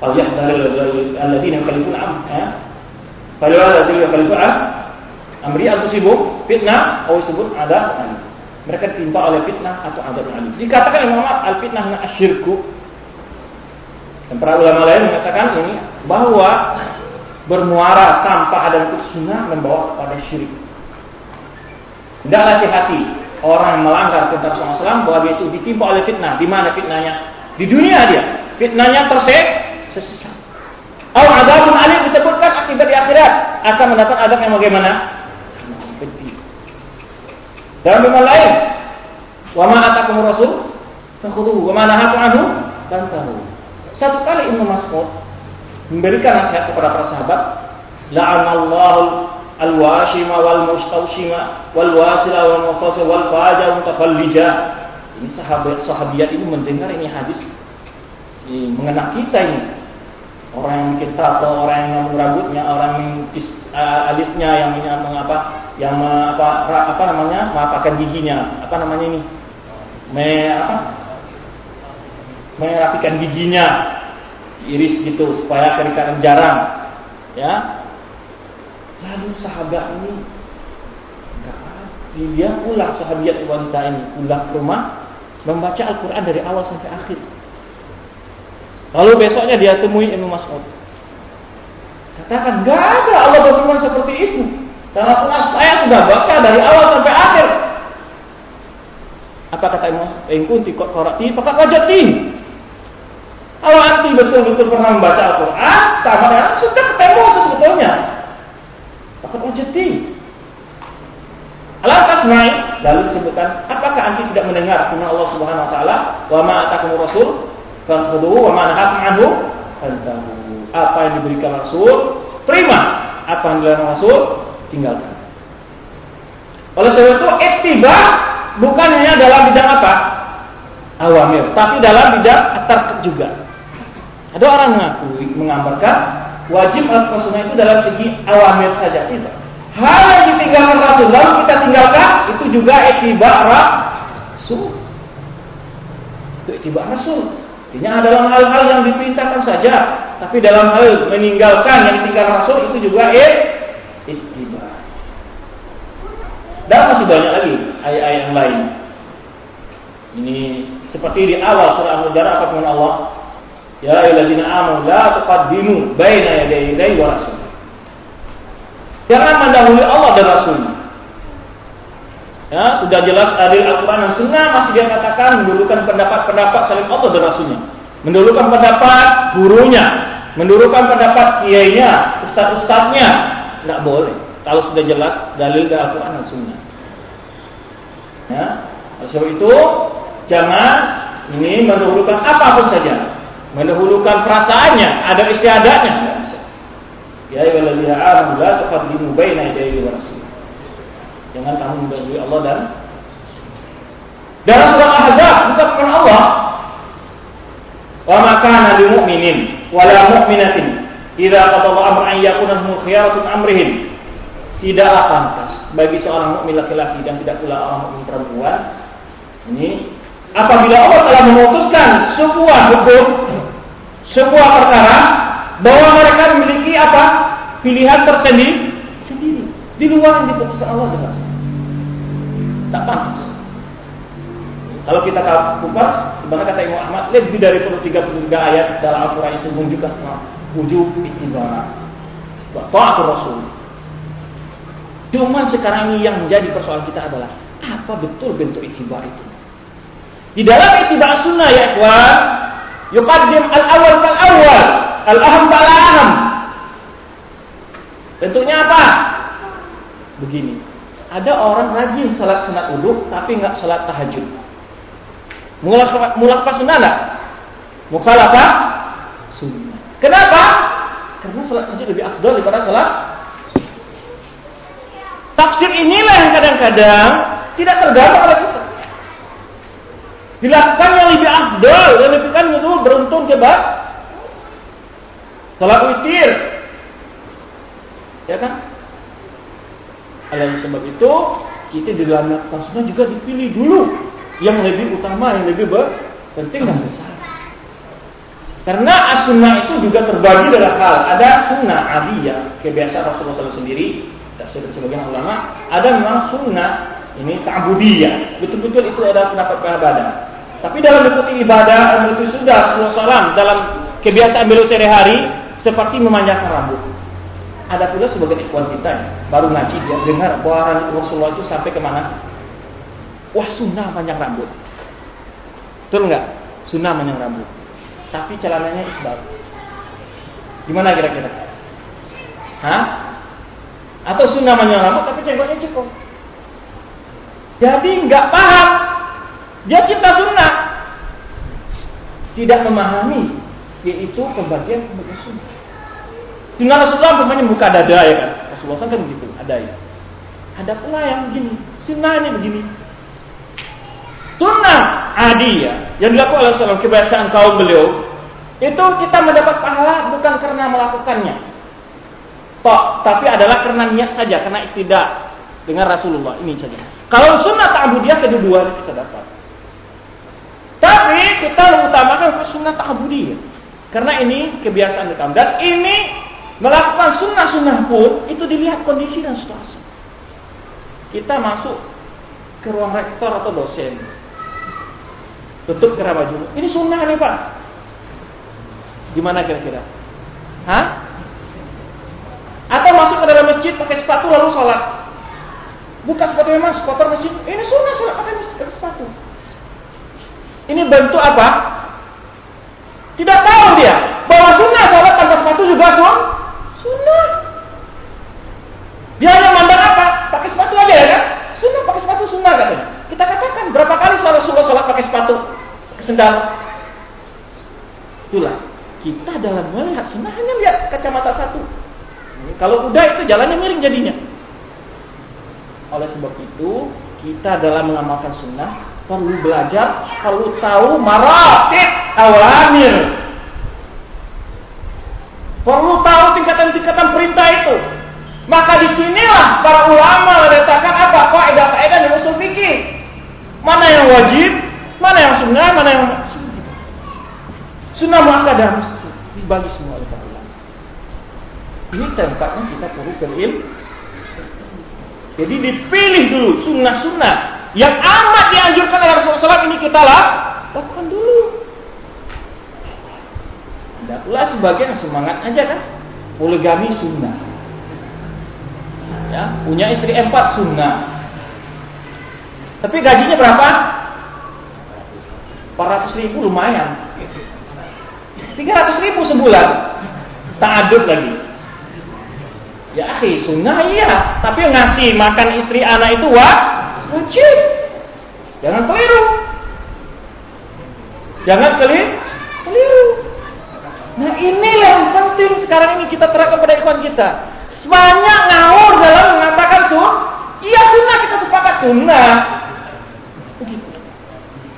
A: Yahradil ladina yukhalifun amri Fal yahradil yukhalifun amri an tusibuhum fitnah aw yusibuhum adabun alim mereka ditimpa oleh fitnah atau yang alim. Dikatakan Imam Ahmad al-fitnah na asyirku. Dan para ulama lain mengatakan ini bahwa bermuara tanpa ada sunnah membawa kepada syirik. Tidak hati-hati orang yang melanggar perintah Rasulullah bahwa dia itu ditimpa oleh fitnah. Di mana fitnahnya? Di dunia dia. Fitnahnya tersesat. Atau adabun alim disebutkan akibat di akhirat akan mendapat adab yang bagaimana? Dalam firman lain, "Wa ma atakum rasul fakhudhuhu wa ma nahakum anhu fantahu." Satu kali Ibnu Mas'ud memberikan nasihat kepada para sahabat, "La'anallahu al-washima wal mustawshima wal wasila wal mufassir wal faja mutafallija." Ini sahabat sahabiat itu mendengar ini hadis ini mengena kita ini. Orang yang bikin tato, orang yang rambutnya, orang yang uh, alisnya yang mengapa yang apa apa namanya mengatakan giginya. Apa namanya ini? Me apa? Merapikan giginya. Iris gitu supaya kerikaran jarang. Ya. Lalu sahabat ini dia pulang sahabat wanita ini pulang ke rumah membaca Al-Quran dari awal sampai akhir lalu besoknya dia temui Ibnu Mas'ud katakan enggak ada Allah berfirman seperti itu dalam Quran saya sudah baca dari awal sampai akhir. Apa kata Imam? In kunti qara'ti faqad wajadti. Kalau anti betul-betul pernah membaca Al-Quran, sama dengan sudah ketemu itu sebetulnya. Faqad wajadti. Alam naik lalu disebutkan, apakah anti tidak mendengar firman Allah Subhanahu wa taala, "Wa ma atakum rasul fakhudhuhu wa ma nahakum anhu fantahu." Apa yang diberikan Rasul, terima. Apa yang dilarang Rasul, tinggalkan. Oleh sebab itu ittiba bukan hanya dalam bidang apa? Awamir, tapi dalam bidang atar juga. Ada orang mengakui, mengambarkan wajib al itu dalam segi awamir saja tidak. Hal yang ditinggalkan Rasul lalu kita tinggalkan itu juga ittiba Rasul. Itu ittiba Rasul. Artinya dalam hal-hal yang diperintahkan saja, tapi dalam hal meninggalkan yang ditinggalkan Rasul itu juga ittiba. Dan masih banyak lagi ayat-ayat yang lain. Ini seperti di awal surah Al-Hujurat apa firman Allah? Ya ayyuhalladzina amanu la tuqaddimu baina yaday wa rasul. Jangan mendahului Allah dan Rasul. Ya, sudah jelas dari Al-Quran dan Sunnah masih dia katakan mendulukan pendapat-pendapat saling Allah dan Rasulnya. Mendulukan pendapat gurunya, mendulukan pendapat kiainya, ustaz-ustaznya. Tidak boleh. Kalau sudah jelas dalil dari Al-Quran dan Sunnah. Ya, oleh sebab itu jangan ini mendahulukan apa pun saja. Mendahulukan perasaannya, ada istiadatnya. Ya ayyuhalladzina amanu la tuqaddimu baina yadayi rasul. Jangan kamu mendahului Allah dan dalam surah Ahzab bukan Allah. Wa ma kana lil mu'minin wa la mu'minatin idza qada Allah amran yakuna lahum khiyaratun amrihim. Tidaklah pantas bagi seorang mukmin laki-laki dan tidak pula orang mukmin perempuan ini apabila Allah telah memutuskan sebuah hukum sebuah perkara bahwa mereka memiliki apa? Pilihan tersendiri sendiri. Di luar yang diputuskan Allah jelas tak pantas kalau kita kupas sebenarnya kata Imam Ahmad lebih dari 33 ayat dalam Al-Quran itu menunjukkan wujud ittiba wa ta'atul Rasul Cuman sekarang ini yang menjadi persoalan kita adalah apa betul bentuk ittiba itu? Di dalam ittiba sunnah ya ikhwan, yuqaddim al-awwal fal awwal, al-aham fal aham. Bentuknya apa? Begini. Ada orang rajin salat sunat uduk tapi nggak salat tahajud. Mulak sunnah enggak? Mukhalafah sunnah. Kenapa? Karena salat tahajud lebih afdal daripada salat Tafsir inilah yang kadang-kadang tidak tergambar oleh kita. Dilakukan yang lebih afdal, yang lebih kan itu beruntung coba. Salat witir. Ya kan? Oleh sebab itu, kita di dalam sunnah juga dipilih dulu yang lebih utama, yang lebih penting dan besar. Karena as-sunnah itu juga terbagi dalam hal ada sunnah adiyah, kebiasaan Rasulullah SAW sendiri, tafsir sebagian ulama, ada memang sunnah ini ta'budiyah. Betul-betul itu ada pendapat para Tapi dalam bentuk ibadah, bentuk sudah salam dalam kebiasaan beliau sehari-hari seperti memanjangkan rambut. Ada pula sebagian ikhwan kita baru ngaji dia dengar bahwa Rasulullah itu sampai ke mana? Wah sunnah panjang rambut. Betul nggak? Sunnah panjang rambut. Tapi celananya isbal. Gimana kira-kira? Hah? Atau sunnah rambut tapi jenggotnya cukup. Jadi nggak paham. Dia cinta sunnah. Tidak memahami yaitu pembagian pembagian sunnah. Sunnah Rasulullah umpamanya buka dada ya kan. Rasulullah kan begitu, ada ya. Ada pula yang begini, ini begini. Sunnah adiyah yang dilakukan oleh Rasulullah kebiasaan kaum beliau itu kita mendapat pahala bukan karena melakukannya, Tok, tapi adalah karena niat saja, karena tidak dengan Rasulullah ini saja. Kalau sunnah ta'budiyah kedua kita dapat. Tapi kita utamakan sunnah ta'budiyah. Karena ini kebiasaan kita. Dan ini melakukan sunnah-sunnah pun itu dilihat kondisi dan situasi. Kita masuk ke ruang rektor atau dosen. Tutup kerabat baju. Ini sunnah nih Pak. Gimana kira-kira? Hah? Atau masuk ke dalam masjid pakai sepatu lalu sholat. Buka sepatu memang kotor masjid. Ini sunnah sholat pakai, sepatu. Ini bentuk apa? Tidak tahu dia bahwa sunnah sholat tanpa sepatu juga sun sunnah. Dia hanya mandang apa? Pakai sepatu aja ya kan? Sunnah pakai sepatu sunnah katanya. Kita katakan berapa kali sholat Rasulullah sholat pakai sepatu, pakai sendal. Itulah kita dalam melihat sunnah hanya lihat kacamata satu. Kalau udah itu jalannya miring jadinya. Oleh sebab itu, kita dalam mengamalkan sunnah perlu belajar, perlu tahu maratib awamir. Perlu tahu tingkatan-tingkatan perintah itu. Maka di sinilah para ulama meletakkan apa? Kaidah-kaidah yang usul fikih. Mana yang wajib, mana yang sunnah, mana yang sunnah muakkadah mesti dibagi semua oleh ini tempatnya kita perlu berilmu. Jadi dipilih dulu sunnah-sunnah yang amat dianjurkan oleh Rasulullah ini kita lah lakukan dulu. Ada pula sebagian semangat aja kan, poligami sunnah. Ya, punya istri empat sunnah. Tapi gajinya berapa? 400 ribu lumayan. 300 ribu sebulan. Tak aduk lagi. Ya akhi, sunnah iya. Tapi ngasih makan istri anak itu wah, wajib. Jangan keliru. Jangan keliru. Keliru. Nah inilah yang penting sekarang ini kita terapkan pada ikhwan kita. Banyak ngawur dalam mengatakan sun. Iya sunnah kita sepakat sunnah. Begitu.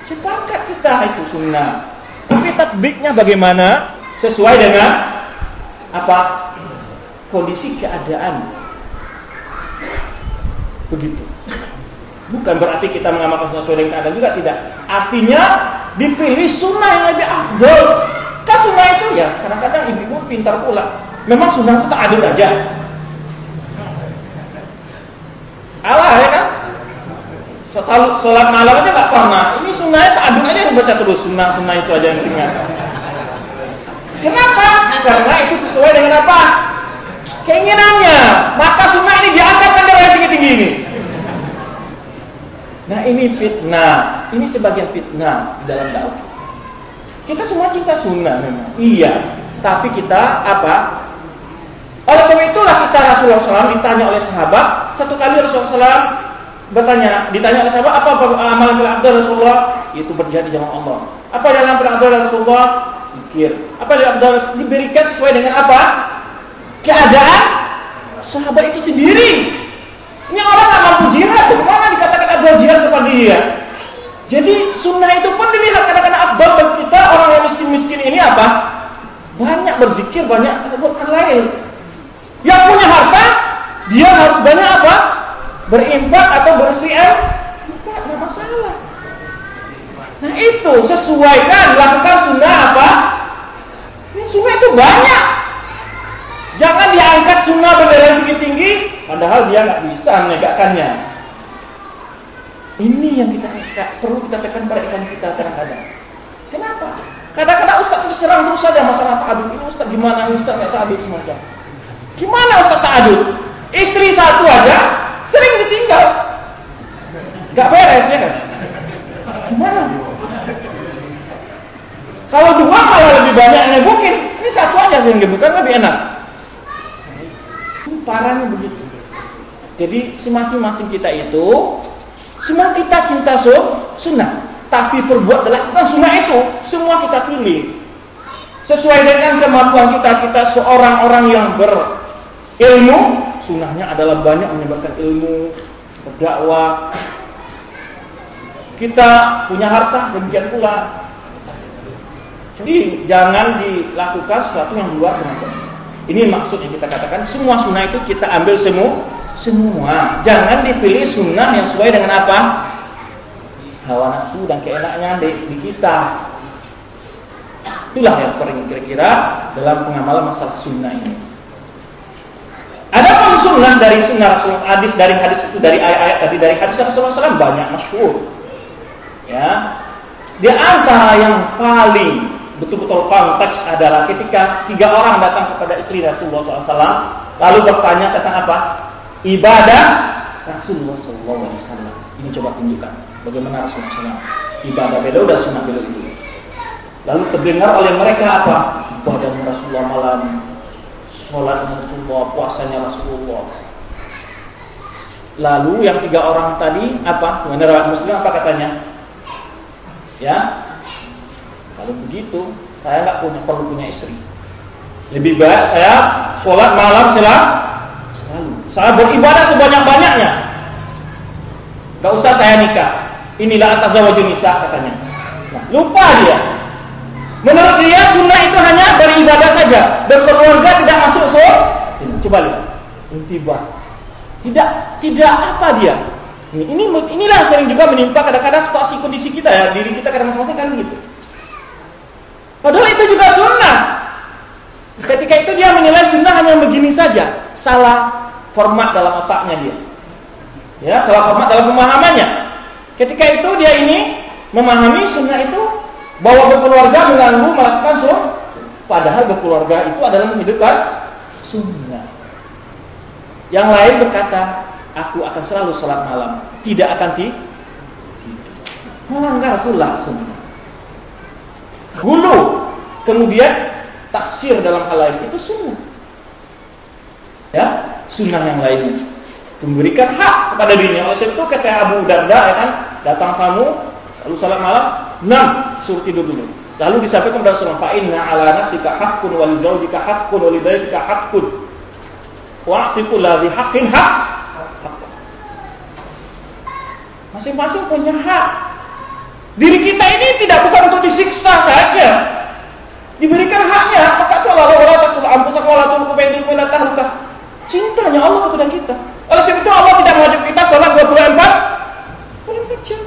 A: Sepakat kita itu sunnah. Tapi tatbiknya bagaimana? Sesuai dengan apa? Kondisi keadaan. Begitu. Bukan berarti kita mengamalkan sesuai dengan keadaan juga tidak. Artinya dipilih sunnah yang lebih afdol. Kan sunnah itu ya kadang-kadang ibu-ibu pintar pula. Memang sunnah itu tak adil aja. Allah ya kan? Sholat malam aja nggak pernah. Ini sunnahnya tak adil aja baca terus sunnah sunnah itu aja yang ingat. Kenapa? Karena itu sesuai dengan apa? Keinginannya. Maka sunnah ini diangkat dari tinggi-tinggi ini. Nah ini fitnah. Ini sebagian fitnah di dalam dakwah. Kita semua cinta sunnah memang. Iya. Tapi kita apa? Oleh sebab itulah kita Rasulullah SAW ditanya oleh sahabat. Satu kali Rasulullah SAW bertanya, ditanya oleh sahabat, apa amalan abdul Rasulullah? Itu berjihad di jalan Allah. Apa jalan abdul Rasulullah? Zikir. Apa yang abdul diberikan sesuai dengan apa? Keadaan sahabat itu sendiri. Ini orang nggak mampu jihad, bagaimana dikatakan abdul jihad kepada dia? Jadi sunnah itu pun dilihat kadang-kadang abdul kita orang yang miskin-miskin ini apa? Banyak berzikir, banyak buat lain. Yang punya harta, dia harus banyak apa? Berimpak atau bersiar? Tidak, tidak masalah. Nah itu sesuaikan, lakukan sunnah apa? Ini sunnah itu banyak. Jangan diangkat sunnah bendera tinggi-tinggi, padahal dia nggak bisa menegakkannya. Ini yang kita perlu kita tekan pada ikan kita kadang-kadang. Kenapa? Kadang-kadang Ustaz diserang terus saja masalah ta'adud. Ini Ustaz gimana Ustaz nggak ta'adud semacam. Gimana Ustaz ta'adud? Istri satu aja sering ditinggal. Gak beres ya kan? Gimana? Kalau dua malah lebih banyak yang ngebukin. Ini satu aja yang ngebukin lebih enak. Parahnya begitu. Jadi masing-masing kita itu semua kita cinta sunnah, tapi perbuat dalam sunnah itu semua kita pilih sesuai dengan kemampuan kita kita seorang orang yang ber Ilmu sunnahnya adalah banyak menyebarkan ilmu, berdakwah. Kita punya harta demikian pula. Jadi jangan dilakukan sesuatu yang luar biasa. Ini maksud yang kita katakan semua sunnah itu kita ambil semua semua. Jangan dipilih sunnah yang sesuai dengan apa? Hawa nafsu dan keenaknya di, di kita. Itulah yang paling kira-kira dalam pengamalan masalah sunnah ini. Ada sunnah dari sunnah Rasul hadis dari hadis itu dari ayat-ayat tadi dari hadis Rasulullah SAW banyak masyhur. Ya, di antara yang paling betul-betul konteks adalah ketika tiga orang datang kepada istri Rasulullah SAW lalu bertanya tentang apa? Ibadah Rasulullah SAW. Ini coba tunjukkan bagaimana Rasulullah SAW ibadah beliau dan sunnah beliau itu. Lalu terdengar oleh mereka apa? Ibadah Rasulullah malam sholatnya Rasulullah, puasanya Rasulullah. Lalu yang tiga orang tadi apa? Mengenai Muslim apa katanya? Ya, kalau begitu saya nggak punya perlu punya istri. Lebih baik saya sholat malam selalu. Saya beribadah sebanyak banyaknya. Gak usah saya nikah. Inilah atas zawajun nisa katanya. Nah, lupa dia. Menurut dia sunnah itu hanya beribadah saja, berkeluarga tidak masuk surga. Coba lihat, intiba. Tidak, tidak apa dia? Ini, ini inilah sering juga menimpa kadang-kadang situasi kondisi kita ya, diri kita kadang-kadang kan gitu. Padahal itu juga sunnah. Ketika itu dia menilai sunnah hanya begini saja, salah format dalam otaknya dia. Ya, salah format dalam pemahamannya. Ketika itu dia ini memahami sunnah itu bahwa berkeluarga mengganggu melakukan sunnah. Padahal berkeluarga itu adalah menghidupkan sunnah. Yang lain berkata, aku akan selalu sholat malam, tidak akan di melanggar pula sunnah. Hulu, kemudian taksir dalam hal lain itu sunnah. Ya, sunnah yang lainnya memberikan hak kepada dirinya. Oleh itu kata Abu Darda ya kan, datang kamu lalu salat malam, enam suruh tidur dulu. Lalu disampaikan kepada Rasulullah, "Fa inna ala nafsika haqqun wa li zawjika haqqun wa li bayitika haqqun." Wa atiqu ladzi haqqin haq. Masing-masing punya hak. Diri kita ini tidak bukan untuk disiksa saja. Diberikan haknya. Maka Allah Allah takut amputak Allah tulku bentuk tahukah. Cintanya Allah kepada kita. Oleh sebab itu Allah tidak mewajib kita sholat 24 24 jam.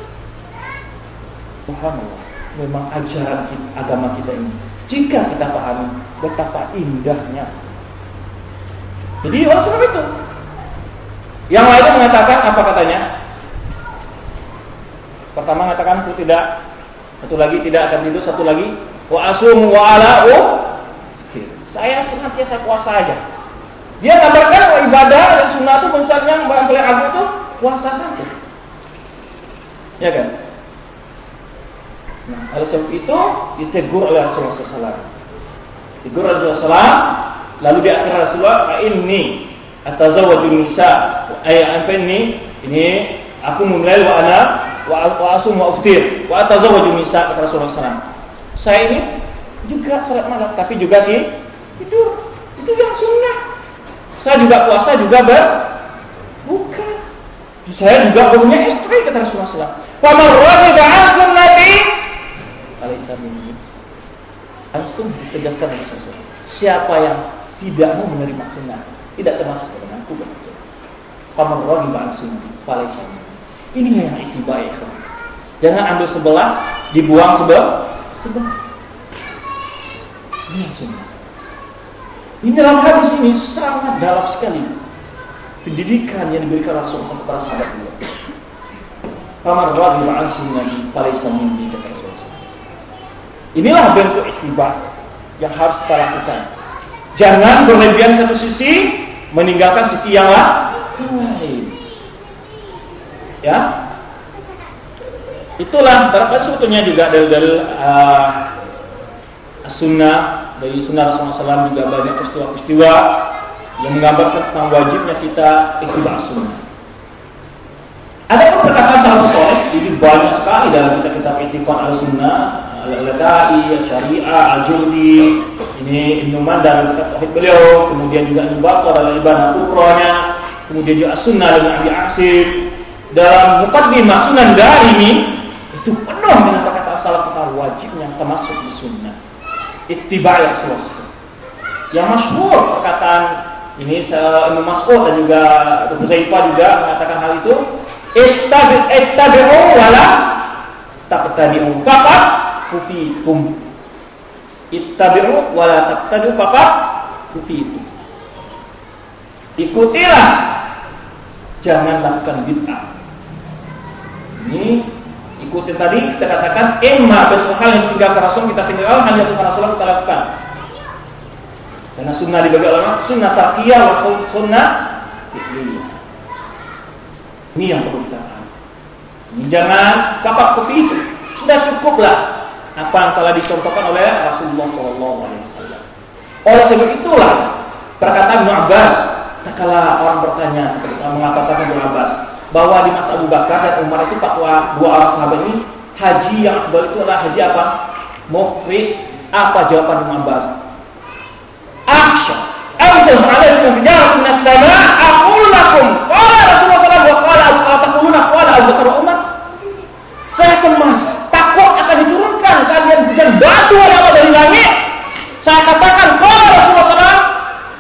A: Subhanallah. Memang ajaran kita, agama kita ini. Jika kita pahami betapa indahnya. Jadi oleh sebab itu. Yang lainnya mengatakan apa katanya? Pertama mengatakan aku tidak, satu lagi tidak akan tidur, satu lagi wa asum wa ala'u. Saya senantiasa puasa aja. Dia gambarkan ibadah dan sunnah itu misalnya yang paling agung itu puasa saja. Ya kan? Nah, oleh sebab itu ditegur oleh Rasulullah SAW. Oleh Rasulullah SAW, lalu di akhir Rasulullah, ini atazawwaju nisa, ayat apa ini? Ini aku memulai wa ana wa asum wa uftir wa atazawwaju nisa kata Rasulullah SAW. Saya ini juga salat malam tapi juga di tidur. Itu yang sunnah. Saya juga puasa juga berbuka. Saya juga punya istri kata Rasulullah SAW. Wa man raghiba an alaysa minni. Langsung ditegaskan oleh Rasulullah. Siapa yang tidak mau menerima sunnah, tidak termasuk dengan aku kata Rasulullah. Faman raghiba an sunnati alaysa minni. Ini yang itiba ya. Jangan ambil sebelah, dibuang sebelah, sebelah. Ini yang sunnah. Ini dalam hadis ini sangat dalam sekali pendidikan yang diberikan Rasulullah kepada sahabat beliau. Kamar radhi an sunnati falaysa minni kata Rasulullah. Inilah bentuk itiba yang harus kita lakukan. Jangan berlebihan satu sisi meninggalkan sisi yang lain. Ya. Itulah barangkali sebetulnya juga dari dari uh, sunnah dari sunnah Rasulullah SAW juga banyak peristiwa-peristiwa yang menggambarkan tentang wajibnya kita ikut sunnah. Ada perkataan sahabat soleh, ini banyak sekali dalam kita kitab Itikon al Sunnah, Al-Ladai, Syariah, Al-Jurdi, ini Ibnu dalam kitab beliau, kemudian juga Ibnu Bakar dalam ibadah Ukronya, kemudian juga Sunnah dengan Abi Asim, dalam mukaddimah Sunan Darimi itu penuh dengan perkataan salaf kita wajibnya termasuk di sunnah. Ittiba' Rasulullah. Yang masyhur perkataan ini Imam Mas'ud dan juga Zaifah juga mengatakan hal itu. Ittabi ittabi'u wala taqtadi'u faqat kufikum. Ittabi'u wala taqtadi'u faqat kufikum. Ikutilah jangan lakukan bid'ah ini ikuti tadi kita katakan emma bentuk hal yang ditinggalkan Rasul kita tinggalkan hal yang Rasul kita lakukan. Karena sunnah dibagi ulama sunnah taqiyah wa sunnah fi'liyah. Ini yang perlu kita. Ini jangan kapak kopi itu. Sudah cukuplah apa yang telah dicontohkan oleh Rasulullah Shallallahu Alaihi Wasallam. Oleh sebab itulah perkataan Ibnu Abbas, kala orang bertanya mengapa kata Ibnu Abbas, bahwa di masa Abu Bakar dan Umar itu fatwa dua orang sahabat ini haji yang afdal itu adalah haji apa? Mufrid. Apa jawaban Imam Abbas? Aksha. Antum alaikum bijarat min as-sama aqul lakum qala Rasulullah sallallahu alaihi wasallam Abu Bakar Umar. Saya diturunkan hujan batu oleh Allah dari langit. Saya katakan qala Rasulullah sallallahu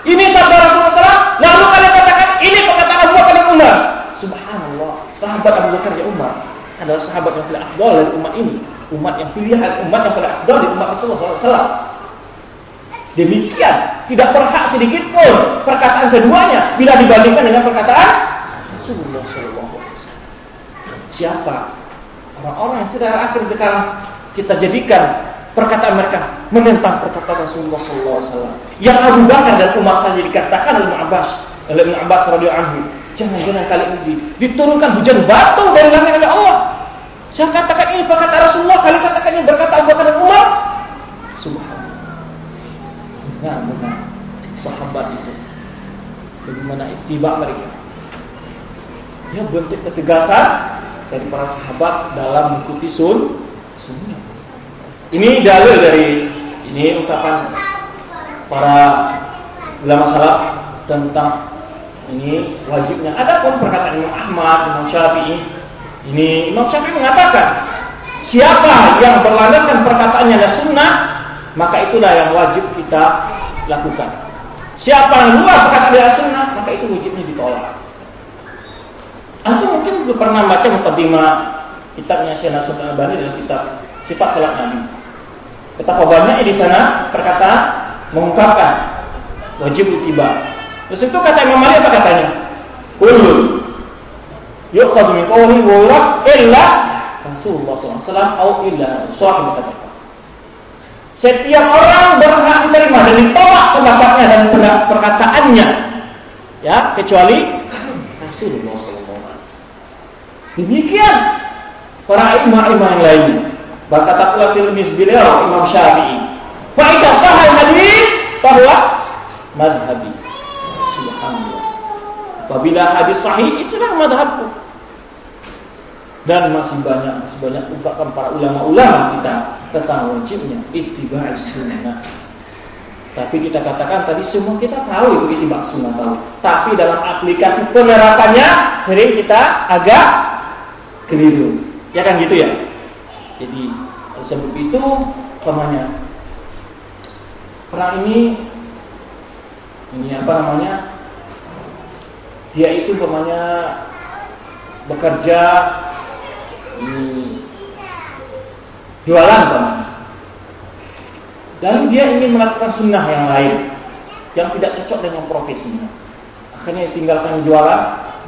A: ini sabda Rasulullah sallallahu lalu kalian katakan ini perkataan Abu Bakar Umar sahabat Abu Bakar ya Umar adalah sahabat yang paling afdal dari umat ini, umat yang pilihan, umat yang paling afdal dari umat Rasulullah SAW. Demikian, tidak berhak sedikit pun perkataan keduanya bila dibandingkan dengan perkataan Rasulullah SAW. Siapa orang-orang yang sudah akhir sekarang kita jadikan perkataan mereka menentang perkataan Rasulullah SAW. Yang Abu Bakar dan Umar saja dikatakan oleh Abbas, oleh Abbas radhiyallahu anhu Jangan-jangan kali ini diturunkan hujan batu dari langit oleh Allah. Saya katakan ini berkata Rasulullah, kali katakan ini berkata Abu Bakar dan Umar. Subhanallah. Benar, benar. Sahabat itu. Bagaimana ittiba mereka. Ya bentuk ketegasan dari para sahabat dalam mengikuti sun sunnah. Ini dalil dari ini ungkapan para ulama salaf tentang ini wajibnya. Adapun perkataan Imam Ahmad, Imam Syafi'i, ini Imam Syafi'i mengatakan siapa yang berlandaskan perkataannya adalah sunnah, maka itulah yang wajib kita lakukan. Siapa yang luar perkataan adalah sunnah, maka itu wajibnya ditolak. Aku mungkin belum pernah baca mukadimah kitabnya Syekh Nasrul Albani dalam kitab sifat salat Nabi. Betapa banyaknya di sana perkataan mengungkapkan wajib tiba. Terus itu kata Imam Malik apa katanya? Kullu yuqad min qawli wa illa Rasulullah SAW atau illa sahih kata setiap orang berhak diterima dan ditolak pendapatnya dan perkataannya, ya kecuali Rasulullah SAW. Demikian para imam-imam yang lain. Berkata pula Tirmizi beliau Imam Syafi'i. Faidah sahih hadis bahwa madhabi. Subhanallah. Apabila hadis sahih itulah madhabku. Dan masih banyak masih banyak ungkapan para ulama-ulama kita tentang wajibnya ittiba' sunnah. Tapi kita katakan tadi semua kita tahu itu ittiba' sunnah tahu. Tapi dalam aplikasi penerapannya sering kita agak keliru. Ya kan gitu ya? Jadi sebab itu namanya perang ini ini apa namanya? Dia itu namanya bekerja di jualan teman. Lalu dia ingin melakukan sunnah yang lain yang tidak cocok dengan profesinya. Akhirnya tinggalkan jualan,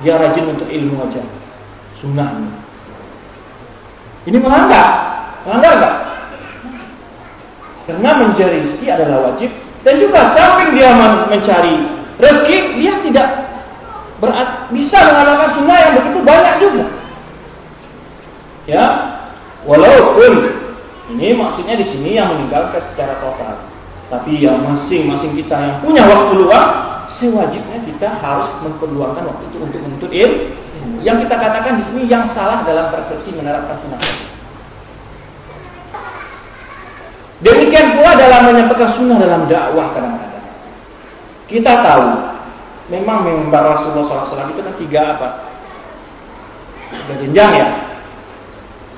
A: dia rajin untuk ilmu aja. Sunnah ini. Melanggar, melanggar enggak? Karena mencari rezeki adalah wajib dan juga samping dia mencari rezeki, dia tidak berat, bisa mengamalkan sunnah yang begitu banyak juga. Ya, walaupun ini maksudnya di sini yang meninggalkan secara total. Tapi ya masing-masing kita yang punya waktu luang, sewajibnya kita harus memperluangkan waktu itu untuk menuntut ilmu. Yang kita katakan di sini yang salah dalam persepsi menerapkan sunnah. Demikian pula dalam menyampaikan sunnah dalam dakwah kadang-kadang. Kita tahu, memang mimbar Rasulullah SAW itu kan tiga apa? Tiga jenjang ya.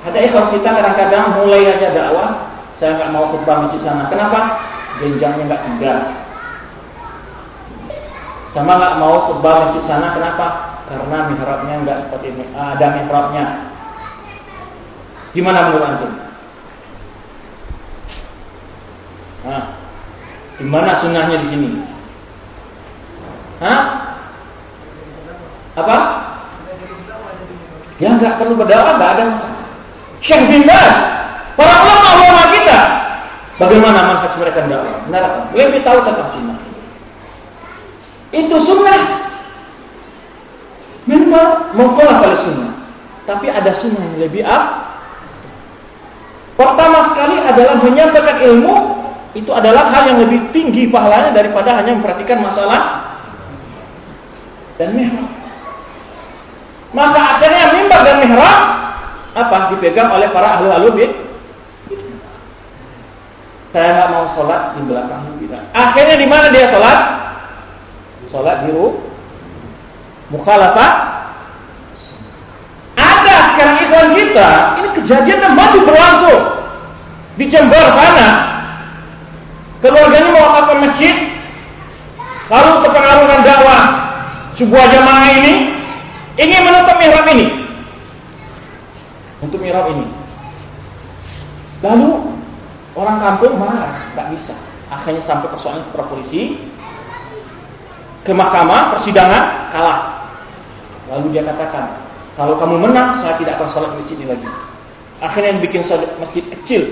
A: Ada ikhwan kita kadang-kadang mulai aja dakwah, saya nggak mau khutbah masjid sana. Kenapa? Jenjangnya nggak tiga. Sama nggak mau khutbah masjid sana. Kenapa? Karena mihrabnya nggak seperti ini. Ah, ada mihrabnya. Gimana menurut antum? Nah, gimana sunnahnya di sini? Hah? Apa? Ya nggak perlu berdakwah, nggak ada. Syekh bin Bas, para ulama-ulama kita, bagaimana manfaat mereka dakwah? Benar Lebih tahu tentang sunnah. Itu sunnah. Memang mengkolak pada sunnah. Tapi ada sunnah yang lebih up. Pertama sekali adalah menyampaikan ilmu itu adalah hal yang lebih tinggi pahalanya daripada hanya memperhatikan masalah dan mihrab. Maka akhirnya mimbar dan mihrab apa dipegang oleh para ahli ahli bid saya nggak mau sholat di belakang kita akhirnya di mana dia sholat sholat di rumah mukhalafah ada sekarang iklan kita ini kejadian yang masih berlangsung di Jember sana keluarganya mau apa masjid lalu terpengaruh dengan dakwah sebuah jamaah ini ingin menutup mihrab ini untuk mihrab ini. Lalu orang kampung marah, tak bisa. Akhirnya sampai persoalan ke polisi, ke mahkamah, persidangan, kalah. Lalu dia katakan, kalau kamu menang, saya tidak akan sholat masjid ini lagi. Akhirnya yang bikin masjid kecil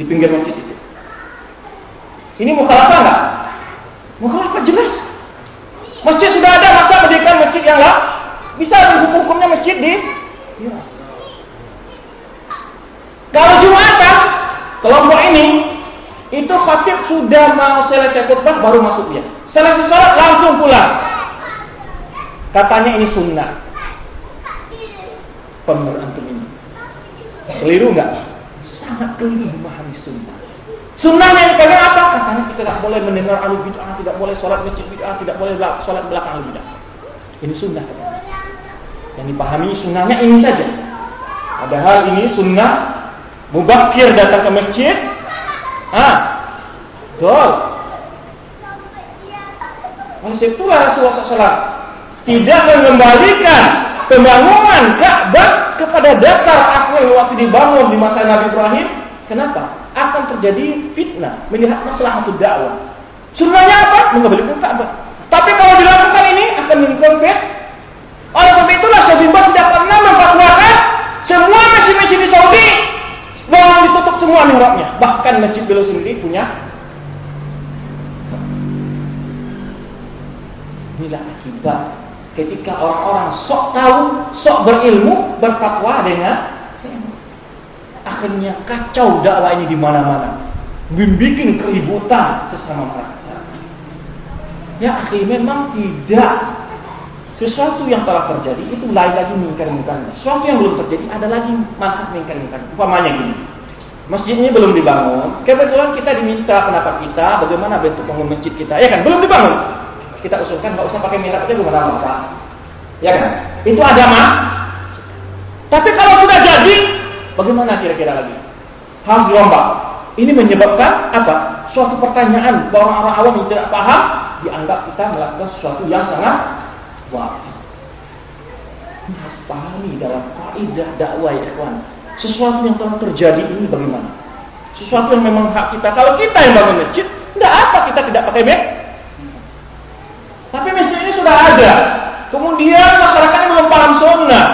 A: di pinggir masjid itu. Ini mukhalafah enggak? Mukhalafah jelas. Masjid sudah ada, masa mendirikan masjid yang lah? Bisa hukum-hukumnya masjid di ya. Kalau Jumatan, kelompok ini, itu khatib sudah mau selesai khutbah baru masuk dia. Selesai sholat langsung pulang. Katanya ini sunnah. Pemenurut antum ini. Keliru enggak? sangat keliru memahami sunnah. Sunnah yang kalian apa? Katanya kita tidak boleh mendengar ahlu bid'ah, tidak boleh sholat masjid bid'ah, tidak boleh sholat belakang ahlu bid'ah. Ini sunnah katanya. Yang dipahami sunnahnya ini saja. Padahal ini sunnah mubakir datang ke masjid. Ah, betul. Oleh itulah Rasulullah SAW tidak mengembalikan pembangunan Ka'bah kepada dasar asli waktu dibangun di masa Nabi Ibrahim. Kenapa? Akan terjadi fitnah, melihat masalah satu dakwah. Sunnahnya apa? Mengembalikan Ka'bah. Tapi kalau dilakukan ini akan fit. Oleh sebab itulah Syekh tidak pernah memfatwakan semua masjid-masjid di Saudi mau ditutup semua mihrabnya. Bahkan masjid beliau sendiri punya inilah akibat ketika orang-orang sok tahu, sok berilmu, berfatwa dengan akhirnya kacau dakwah ini di mana-mana, membuat keributan sesama mereka. Ya, akhirnya memang tidak. Sesuatu yang telah terjadi itu lain lagi mengingkari Sesuatu yang belum terjadi ada lagi manfaat mengingkari Umpamanya gini, masjid ini belum dibangun. Kebetulan kita diminta pendapat kita bagaimana bentuk bangun masjid kita, ya kan? Belum dibangun kita usulkan nggak usah pakai mihrab aja gimana Pak? Ya kan? Itu agama. Tapi kalau sudah jadi, bagaimana kira-kira lagi? Harus dirombak. Ini menyebabkan apa? Suatu pertanyaan orang-orang awam yang tidak paham dianggap kita melakukan sesuatu yang sangat wajib. Ini harus pahami dalam kaidah dakwah ya kawan. Sesuatu yang telah terjadi ini bagaimana? Sesuatu yang memang hak kita. Kalau kita yang bangun masjid, tidak apa kita tidak pakai? Tapi masjid ini sudah ada. Kemudian masyarakat ini belum paham sunnah.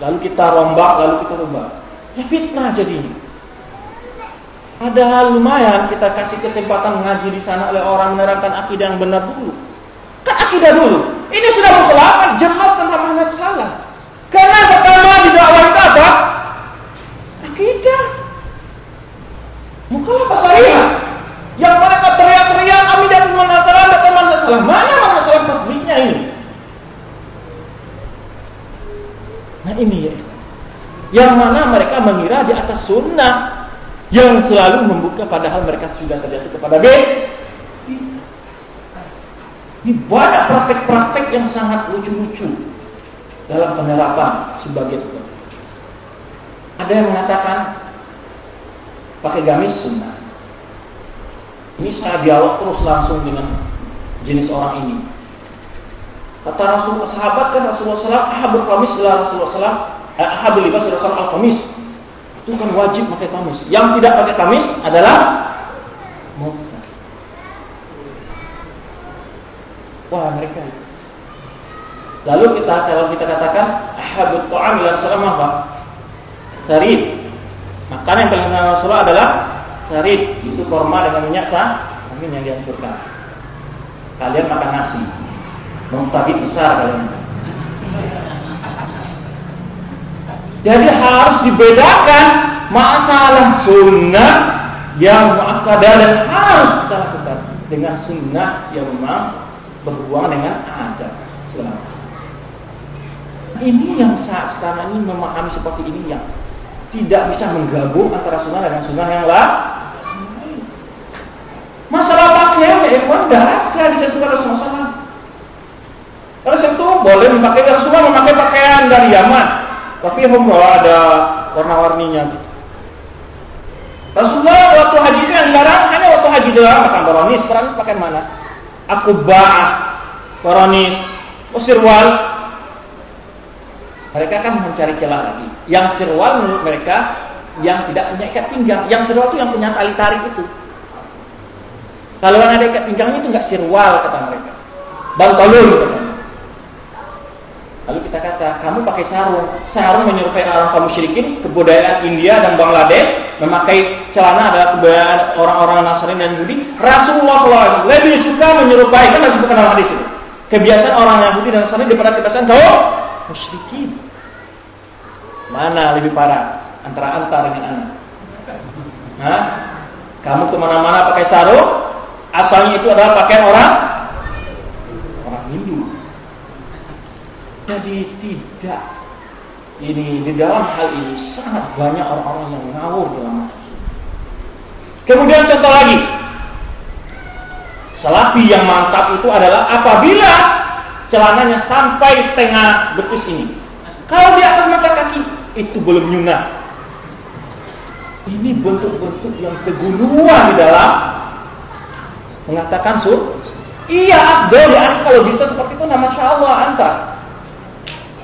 A: Lalu kita rombak, lalu kita rombak. Ya fitnah jadinya. Padahal lumayan kita kasih kesempatan mengaji di sana oleh orang menerangkan akidah yang benar dulu. Kan akidah dulu. Ini sudah mukhlafat jelas tentang manhaj salah. Karena pertama di dakwah itu apa? Akidah. Mukhlafat syariah. Yang mereka teriak-teriak amidah Tuhan salah, teman salah. Mana masalah tasbihnya ini? Nah ini ya. Yang mana mereka mengira di atas sunnah yang selalu membuka padahal mereka sudah terjatuh kepada B. Ini banyak praktek-praktek yang sangat lucu-lucu dalam penerapan sebagai itu. Ada yang mengatakan pakai gamis sunnah. Ini saya dialog terus langsung dengan jenis orang ini. Kata Rasulullah sahabat kan Rasulullah SAW, ahabul kamis adalah Rasulullah SAW, eh, ahabul Rasulullah al kamis. Itu kan wajib pakai kamis. Yang tidak pakai kamis adalah munkar. Wah mereka. Lalu kita kalau kita katakan ahabul ta'am ila Rasulullah apa? Sarid. Makanan yang paling Rasulullah adalah sarid. Itu korma dengan minyak sah, yang dihancurkan. Kalian makan nasi. Mungtabid besar kalian. Jadi harus dibedakan masalah sunnah yang muakkadah dan harus kita lakukan dengan sunnah yang memang berhubungan dengan adat. Selamat. Ini yang saat sekarang ini memahami seperti ini yang tidak bisa menggabung antara sunnah dengan sunnah yang lain. Masalah pakaian ya ikhwan tidak ada disentuh Kalau itu boleh memakai Rasulullah memakai pakaian dari Yaman, tapi umroh ada warna-warninya. Rasulullah waktu haji itu yang dilarang hanya waktu haji doang makan boronis. Sekarang pakai mana? Akubah, boronis, usirwal. Mereka kan mencari celah lagi. Yang sirwal menurut mereka yang tidak punya ikat pinggang. Yang sirwal itu yang punya tali tarik itu. Kalau yang ada ikat pinggangnya itu nggak sirwal kata mereka. Bantolun kata Lalu kita kata, kamu pakai sarung. Sarung menyerupai orang kaum musyrikin, kebudayaan India dan Bangladesh, memakai celana adalah kebudayaan orang-orang Nasrani dan Yahudi. Rasulullah SAW lebih suka menyerupai, kan disebutkan dalam hadis itu. Kebiasaan orang Yahudi dan Nasrani daripada kebiasaan kaum musyrikin. Mana lebih parah? Antara antar dengan anak. Hah? Kamu ke mana-mana pakai sarung, asalnya itu adalah pakaian orang orang Hindu. Jadi tidak Ini di dalam hal ini sangat banyak orang-orang yang ngawur dalam masuk Kemudian contoh lagi, Salafi yang mantap itu adalah apabila celananya sampai setengah betis ini. Kalau di atas mata kaki itu belum nyunah. Ini bentuk-bentuk yang kegunuhan di dalam mengatakan sur. Iya, Abdul ya, kalau bisa seperti itu nama Allah antar.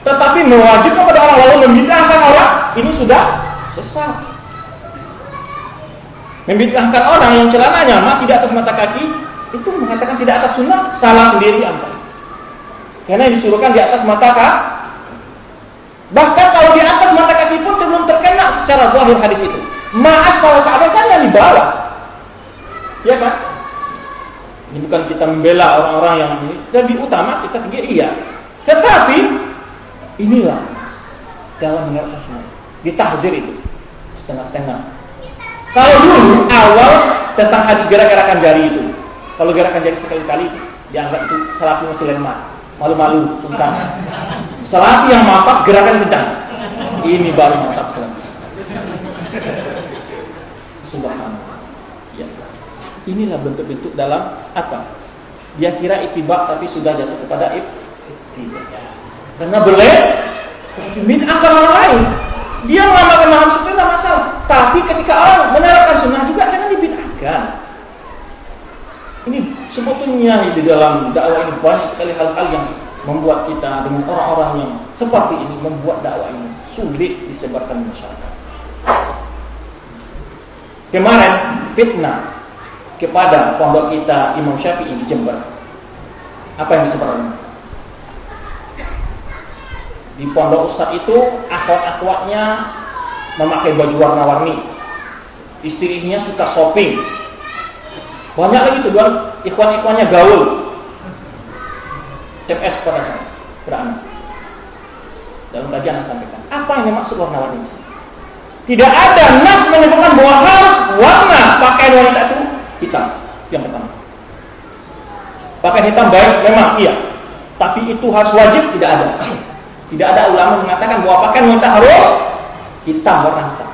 A: Tetapi mewajibkan kepada orang lalu membidangkan orang, ini sudah sesat. Membidangkan orang yang celananya masih di atas mata kaki, itu mengatakan tidak atas sunnah, salah sendiri antar. Karena disuruhkan di atas mata kaki. Bahkan kalau di atas mata kaki pun belum terkena secara zahir hadis itu. Maaf kalau sahabat kan yang di bawah. Ya kan? Ini bukan kita membela orang-orang yang ini. Lebih utama kita tinggi iya. Tetapi inilah dalam menurut Rasulullah. Ditahzir itu. Setengah-setengah. Kalau dulu awal tentang hadis gerak-gerakan jari itu. Kalau gerakan jari sekali-kali dianggap itu salah masih lemah malu-malu, sungkan. Selagi yang mantap gerakan kencang. Ini baru mantap selagi. Subhanallah. Ya. Inilah bentuk-bentuk dalam apa? Dia kira itibak tapi sudah jatuh kepada it. Karena boleh bid'ah orang lain. Dia mengamalkan mahal seperti tidak masalah. Tapi ketika orang menerapkan sunnah juga jangan dibid'ahkan. Ini sebetulnya di dalam dakwah ini banyak sekali hal-hal yang membuat kita dengan orang-orang yang seperti ini membuat dakwah ini sulit disebarkan di masyarakat. Kemarin fitnah kepada pondok kita Imam Syafi'i di Jember. Apa yang disebarkan? Di pondok Ustaz itu akhwat-akhwatnya memakai baju warna-warni. Istrinya suka shopping, banyak lagi tuh tuan, ikhwan-ikhwannya gaul. CPS pada saya, beranak. Dalam kajian saya sampaikan. Apa yang dimaksud warna-warni? Tidak ada nas menyebutkan bahwa harus warna pakaian wanita itu hitam. Yang pertama. Pakaian hitam baik memang iya. Tapi itu harus wajib tidak ada. Tidak ada ulama mengatakan bahwa pakaian wanita harus hitam warna hitam.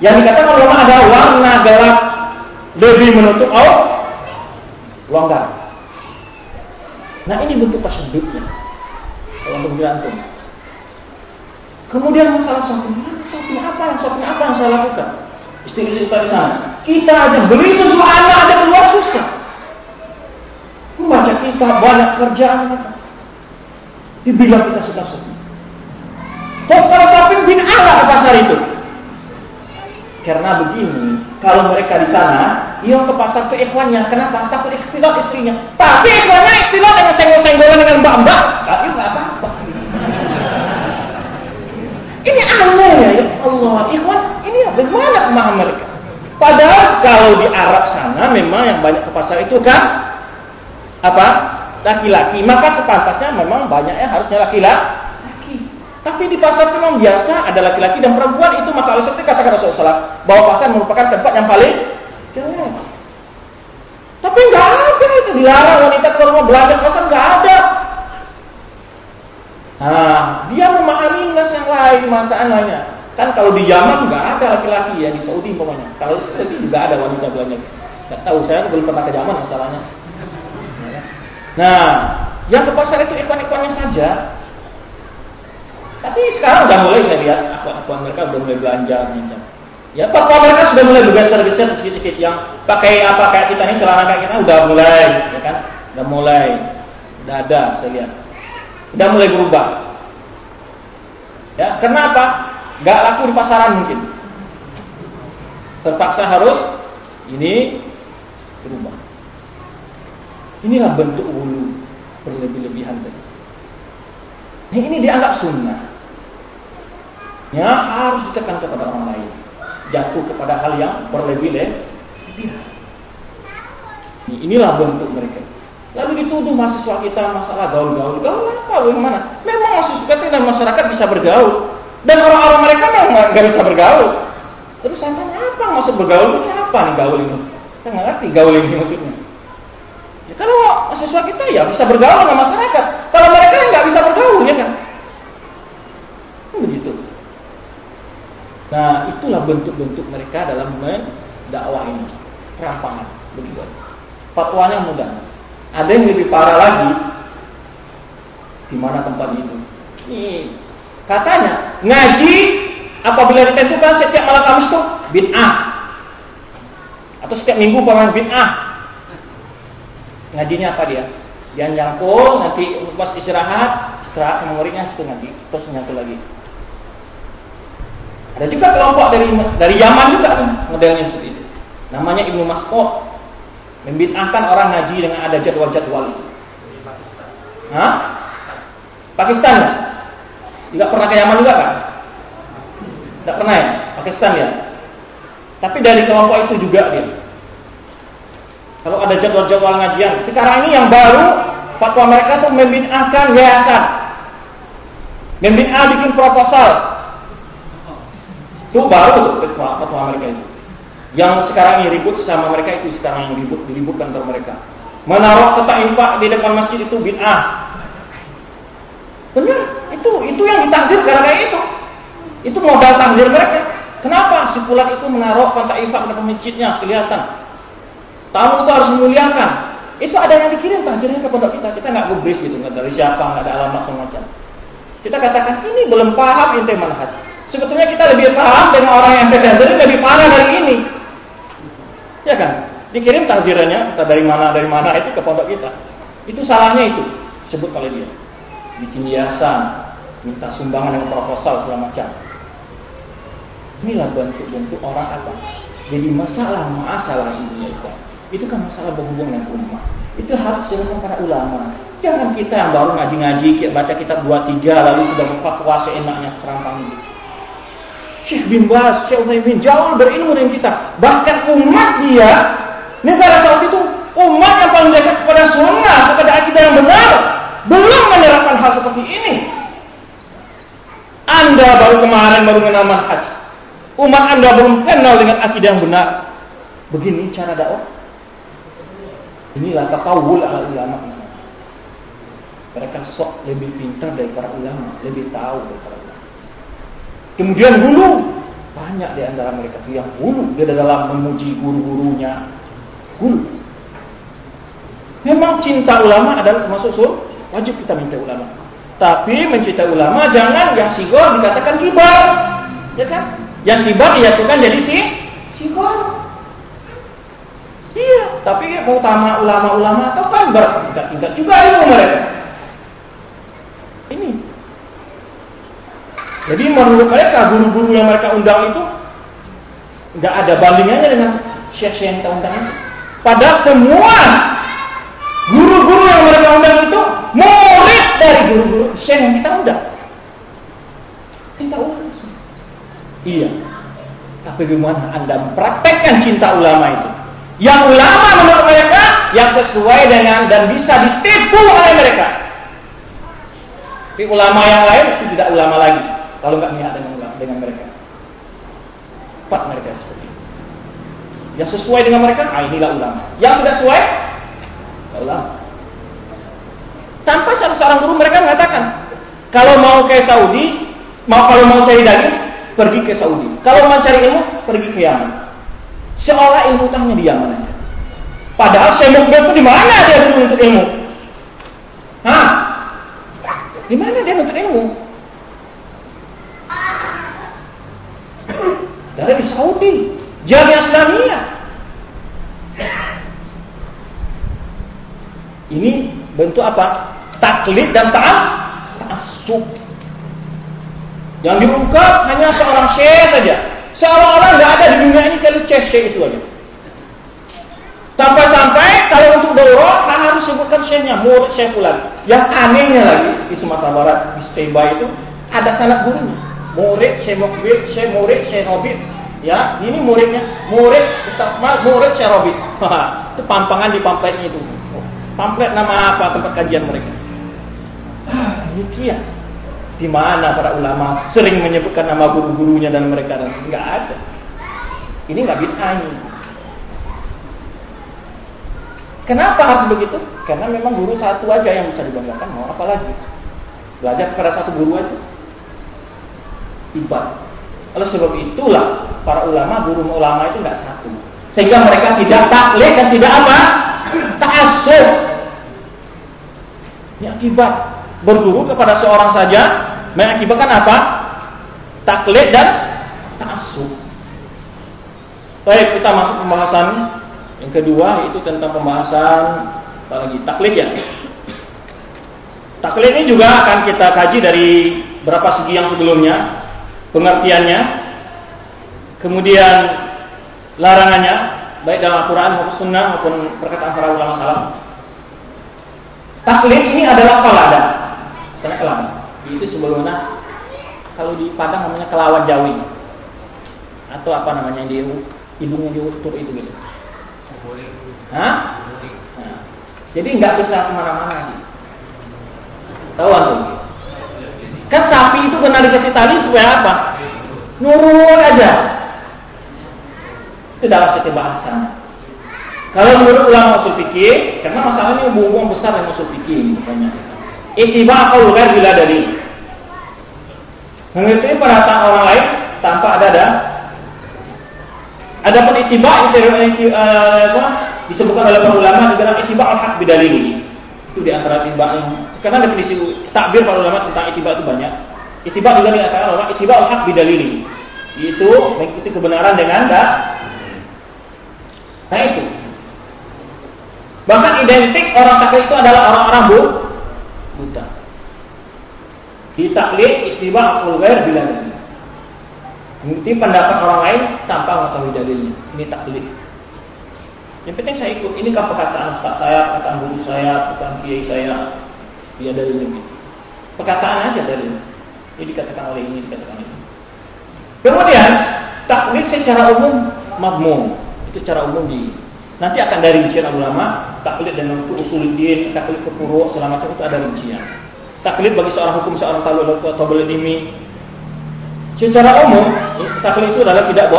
A: Yang dikatakan ulama ada warna gelap lebih menutup aurat longgar. Nah ini bentuk tasyadudnya kalau untuk diantum. Kemudian masalah shopping, shopping apa yang shopping apa yang saya lakukan? Istri-istri kita di sana. Kita aja beli susu anak ada keluar susah. Membaca kita banyak kerjaan apa? Dibilang kita suka. Terus kalau shopping bin ala ke pasar itu. Karena begini, kalau mereka di sana, ia ke pasar ke ikhwannya. Kenapa? Takut ikhtilat istrinya. Tapi ikhwannya ikhtilat dengan senggol-senggolan dengan mbak-mbak. Tapi nggak apa-apa. Ini aneh ya, ya Allah. Ikhwan, ini bagaimana pemahaman mereka? Padahal kalau di Arab sana memang yang banyak ke pasar itu kan apa? Laki-laki. Maka sepantasnya memang banyaknya harusnya laki-laki. Tapi di pasar memang biasa ada laki-laki dan perempuan itu maka seperti kata Rasulullah bahwa pasar merupakan tempat yang paling jelek. Tapi nggak ada itu dilarang wanita keluar rumah belanja pasar nggak ada. Nah, dia memahami nas yang lain masalahnya. Kan kalau di Yaman nggak ada laki-laki ya di Saudi umpamanya. Kalau di Saudi juga ada wanita belanja. Nggak tahu saya belum pernah ke Yaman masalahnya. Nah, yang ke pasar itu ikhwan-ikhwannya saja. Tapi sekarang udah mulai saya lihat akuan-akuan mereka udah mulai belanja macam. Ya pak mereka sudah mulai bergeser-geser sedikit-sedikit yang pakai apa kayak kita ini celana kayak kita udah mulai, ya kan? Udah mulai, udah ada saya lihat. Udah mulai berubah. Ya, kenapa? Gak laku di pasaran mungkin. Terpaksa harus ini berubah. Inilah bentuk ulu berlebih-lebihan tadi. Nah, ini dianggap sunnah. Ya harus ditekan kepada orang lain. Jatuh kepada hal yang berlebih-lebihan. Inilah bentuk mereka. Lalu dituduh mahasiswa kita masalah gaul-gaul. Gaul apa? Bagaimana? Memang mahasiswa kita dan masyarakat bisa bergaul. Dan orang-orang mereka memang nggak bisa bergaul. Terus tanya apa maksud bergaul siapa nih gaul ini? Saya nggak ngerti gaul ini maksudnya. Kalau mahasiswa kita ya bisa bergaul dengan masyarakat. Kalau mereka nggak bisa bergaul ya kan? Begitu. Nah, itulah bentuk-bentuk mereka dalam mendakwah ini. Perampangan, begitu. Fatwanya mudah. Ada yang lebih parah lagi. Di mana tempat itu? Katanya ngaji apabila ditentukan setiap malam Kamis itu bid'ah. Atau setiap minggu paman bid'ah. Ngajinya apa dia? Dia nyangkul, nanti pas istirahat, istirahat sama muridnya, itu nanti terus nyangkul lagi. Ada juga kelompok dari dari Yaman juga modelnya seperti itu. Namanya Ibnu Mas'ud. Membid'ahkan orang ngaji dengan ada jadwal-jadwal itu. Hah? Pakistan ya? Juga pernah ke Yaman juga kan? Tidak pernah ya? Pakistan ya? Tapi dari kelompok itu juga dia. Kalau ada jadwal-jadwal ngajian. Sekarang ini yang baru, fatwa mereka tuh membid'ahkan yayasan. Membid'ah bikin proposal. Itu baru fatwa, fatwa mereka itu. Yang sekarang ini ribut sama mereka itu sekarang yang ribut diribut kantor mereka. Menaruh kotak infak di depan masjid itu bid'ah. Benar, itu itu yang ditakzir karena itu. Itu modal takzir mereka. Kenapa si itu menaruh kotak infak di depan masjidnya kelihatan? Tamu itu harus memuliakan. Itu ada yang dikirim takzirnya kepada kita. Kita nggak gubris gitu, nggak dari siapa, nggak ada alamat semacam. Kita katakan ini belum paham inti manhaj. Sebetulnya kita lebih paham dengan orang yang takzir lebih parah dari ini. Ya kan? Dikirim takzirannya, kita dari mana dari mana itu ke pondok kita. Itu salahnya itu, sebut oleh dia. Bikin hiasan, minta sumbangan dengan proposal segala macam. Inilah bentuk-bentuk orang apa? Jadi masalah masalah ini itu. Itu kan masalah berhubungan dengan umat. Itu harus dilakukan para ulama. Jangan kita yang baru ngaji-ngaji, baca kitab dua tiga lalu sudah berfatwa seenaknya serampang ini. Syekh bin Bas, Syekh Utsaimin jauh berilmu dengan kita. Bahkan umat dia, negara Saudi itu umat yang paling dekat kepada sunnah, kepada akidah yang benar, belum menerapkan hal seperti ini. Anda baru kemarin baru mengenal manhaj. Umat Anda belum kenal dengan akidah yang benar. Begini cara dakwah. Inilah tatawul ala ulama. Mereka sok lebih pintar dari para ulama, lebih tahu dari para ulama. Kemudian hulu. Banyak di antara mereka itu yang hulu. Dia dalam memuji guru-gurunya. Hulu. Memang cinta ulama adalah termasuk sur. Wajib kita minta ulama. Tapi mencinta ulama jangan yang sigor dikatakan kibar. Ya kan? Yang kibar dijatuhkan jadi si sigor. Iya, tapi mau utama ulama-ulama atau kan bertingkat-tingkat juga ilmu mereka. Ini jadi menurut mereka guru-guru yang mereka undang itu nggak ada bandingannya dengan syekh-syekh yang kita undang. Padahal semua guru-guru yang mereka undang itu murid dari guru-guru syekh yang kita undang. Kita undang. Iya. Tapi bagaimana Anda mempraktekkan cinta ulama itu? Yang ulama menurut mereka yang sesuai dengan dan bisa ditipu oleh mereka. Tapi ulama yang lain itu tidak ulama lagi. Kalau nggak niat dengan dengan mereka. Empat mereka seperti itu. Yang sesuai dengan mereka, ah inilah ulama. Yang tidak sesuai, tidak ulama. Sampai satu seorang guru mereka mengatakan, kalau mau ke Saudi, mau kalau mau cari daging, pergi ke Saudi. Kalau mau cari ilmu, pergi ke Yaman. Seolah ilmu utangnya di Yaman aja. Padahal Syekh itu di mana dia untuk ilmu? Hah? Di mana dia untuk ilmu? Dari Saudi, Jamiah Islamiyah. Ini bentuk apa? Taklid dan taat, ta'assub. Yang diungkap hanya seorang syekh saja. Seolah-olah nggak ada di dunia ini kalau syekh itu aja. Sampai-sampai kalau untuk daurah kan harus sebutkan syekhnya, murid syekh pulang. Yang anehnya lagi di Sumatera Barat, di Steba itu ada sanad gurunya. Murid syekh Mukbir, syekh murid syekh Robit. Ya, ini muridnya, murid murid syekh Robit. itu pampangan di pamfletnya itu. Pamflet nama apa tempat kajian mereka? Ah, demikian. Di mana para ulama sering menyebutkan nama guru-gurunya dan mereka dan nggak ada. Ini nggak bid'ah ini. Kenapa harus begitu? Karena memang guru satu aja yang bisa dibanggakan, mau apa lagi? Belajar kepada satu guru aja. Ibad. Oleh sebab itulah para ulama, guru ulama itu nggak satu. Sehingga mereka tidak taklid dan tidak apa? Ta'asub. Ya, akibat berguru kepada seorang saja mengakibatkan apa? Taklid dan ta'asub. Baik, kita masuk pembahasan yang kedua itu tentang pembahasan apa lagi? Taklid ya. Taklid ini juga akan kita kaji dari berapa segi yang sebelumnya, pengertiannya, kemudian larangannya, baik dalam Al-Quran maupun Sunnah maupun perkataan para ulama salam. Taklid ini adalah kelada, karena kelada. Itu sebelumnya kalau di Padang namanya kelawan Jawi atau apa namanya di hidungnya diutur itu gitu. Hah? Nah, jadi nggak bisa ke mana-mana. Tahu antum? Kan sapi itu kena dikasih tali supaya apa? Nurut aja. Itu dalam setiap bahasa. Kalau menurut ulama usul fikih, karena masalahnya hubungan besar dengan usul fikih banyak. Itiba kalau ghair bila dari mengikuti perkataan orang lain tanpa ada ada ada pun itiba itu uh, disebutkan oleh para ulama dalam itiba al-haq bidalili itu di antara tiba yang karena definisi takbir para ulama tentang itiba itu banyak. Itiba juga dikatakan ulama itiba al-haq bidalili. Itu mengikuti kebenaran dengan enggak. Nah itu. Bahkan identik orang taklid itu adalah orang-orang bu. Di taklid itiba akul ghair bila Mengikuti pendapat orang lain tanpa mengetahui dalilnya. Ini taklid. Yang penting saya ikut. Ini kan perkataan ustaz saya, perkataan guru saya, perkataan kiai saya. Dia dari ini. Perkataan aja dari ini. Ini dikatakan oleh ini, dikatakan ini. Kemudian taklid secara umum makmum. Itu secara umum di Nanti akan dari rincian ulama, taklid dan usuluddin, taklid ke puru, selama itu ada rincian. Taklid bagi seorang hukum seorang talu atau ini. Secara umum, taklid itu adalah tidak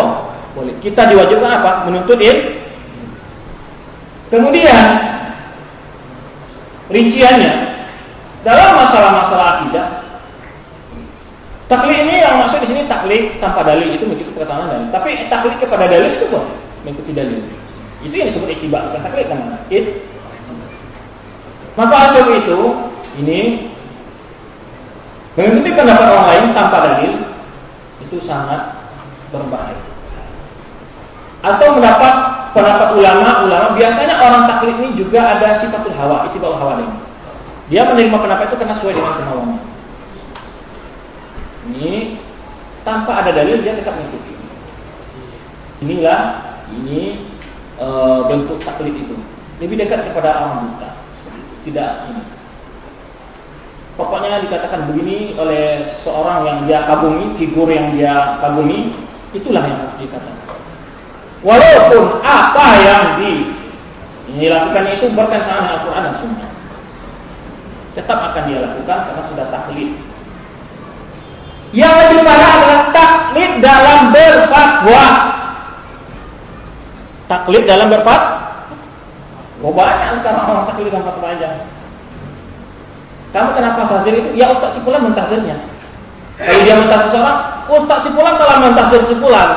A: boleh. Kita diwajibkan apa? Menuntut ilmu Kemudian rinciannya dalam masalah-masalah akidah taklid ini yang maksud di sini taklid tanpa dalil itu mengikuti perkataan dalil. Tapi taklid kepada dalil itu boleh mengikuti dalil. Itu yang disebut ittiba bukan taklid namanya. Maka asal itu ini mengikuti pendapat orang lain tanpa dalil itu sangat berbahaya. Atau mendapat pendapat ulama-ulama biasanya orang taklid ini juga ada sifatul hawa, itu hawa ini. Dia menerima pendapat itu karena sesuai dengan kemauannya. Ini tanpa ada dalil dia tetap mengikuti. Inilah ini e, bentuk taklid itu. Lebih dekat kepada orang buta. Tidak ini. Pokoknya dikatakan begini oleh seorang yang dia kagumi, figur yang dia kagumi, itulah yang harus dikatakan. Walaupun apa yang dilakukan itu bertentangan dengan Al-Quran dan Sunnah. Tetap akan dia lakukan karena sudah taklid. Yang lebih parah adalah taklid dalam berfatwa. Taklid dalam berfatwa. Oh banyak sekarang orang taklid dalam fatwa aja. Kamu kenapa tazir itu? Ya Ustaz Sipulan mentazirnya. Kalau dia mentazir seorang, Ustaz Sipulan telah mentazir Sipulan.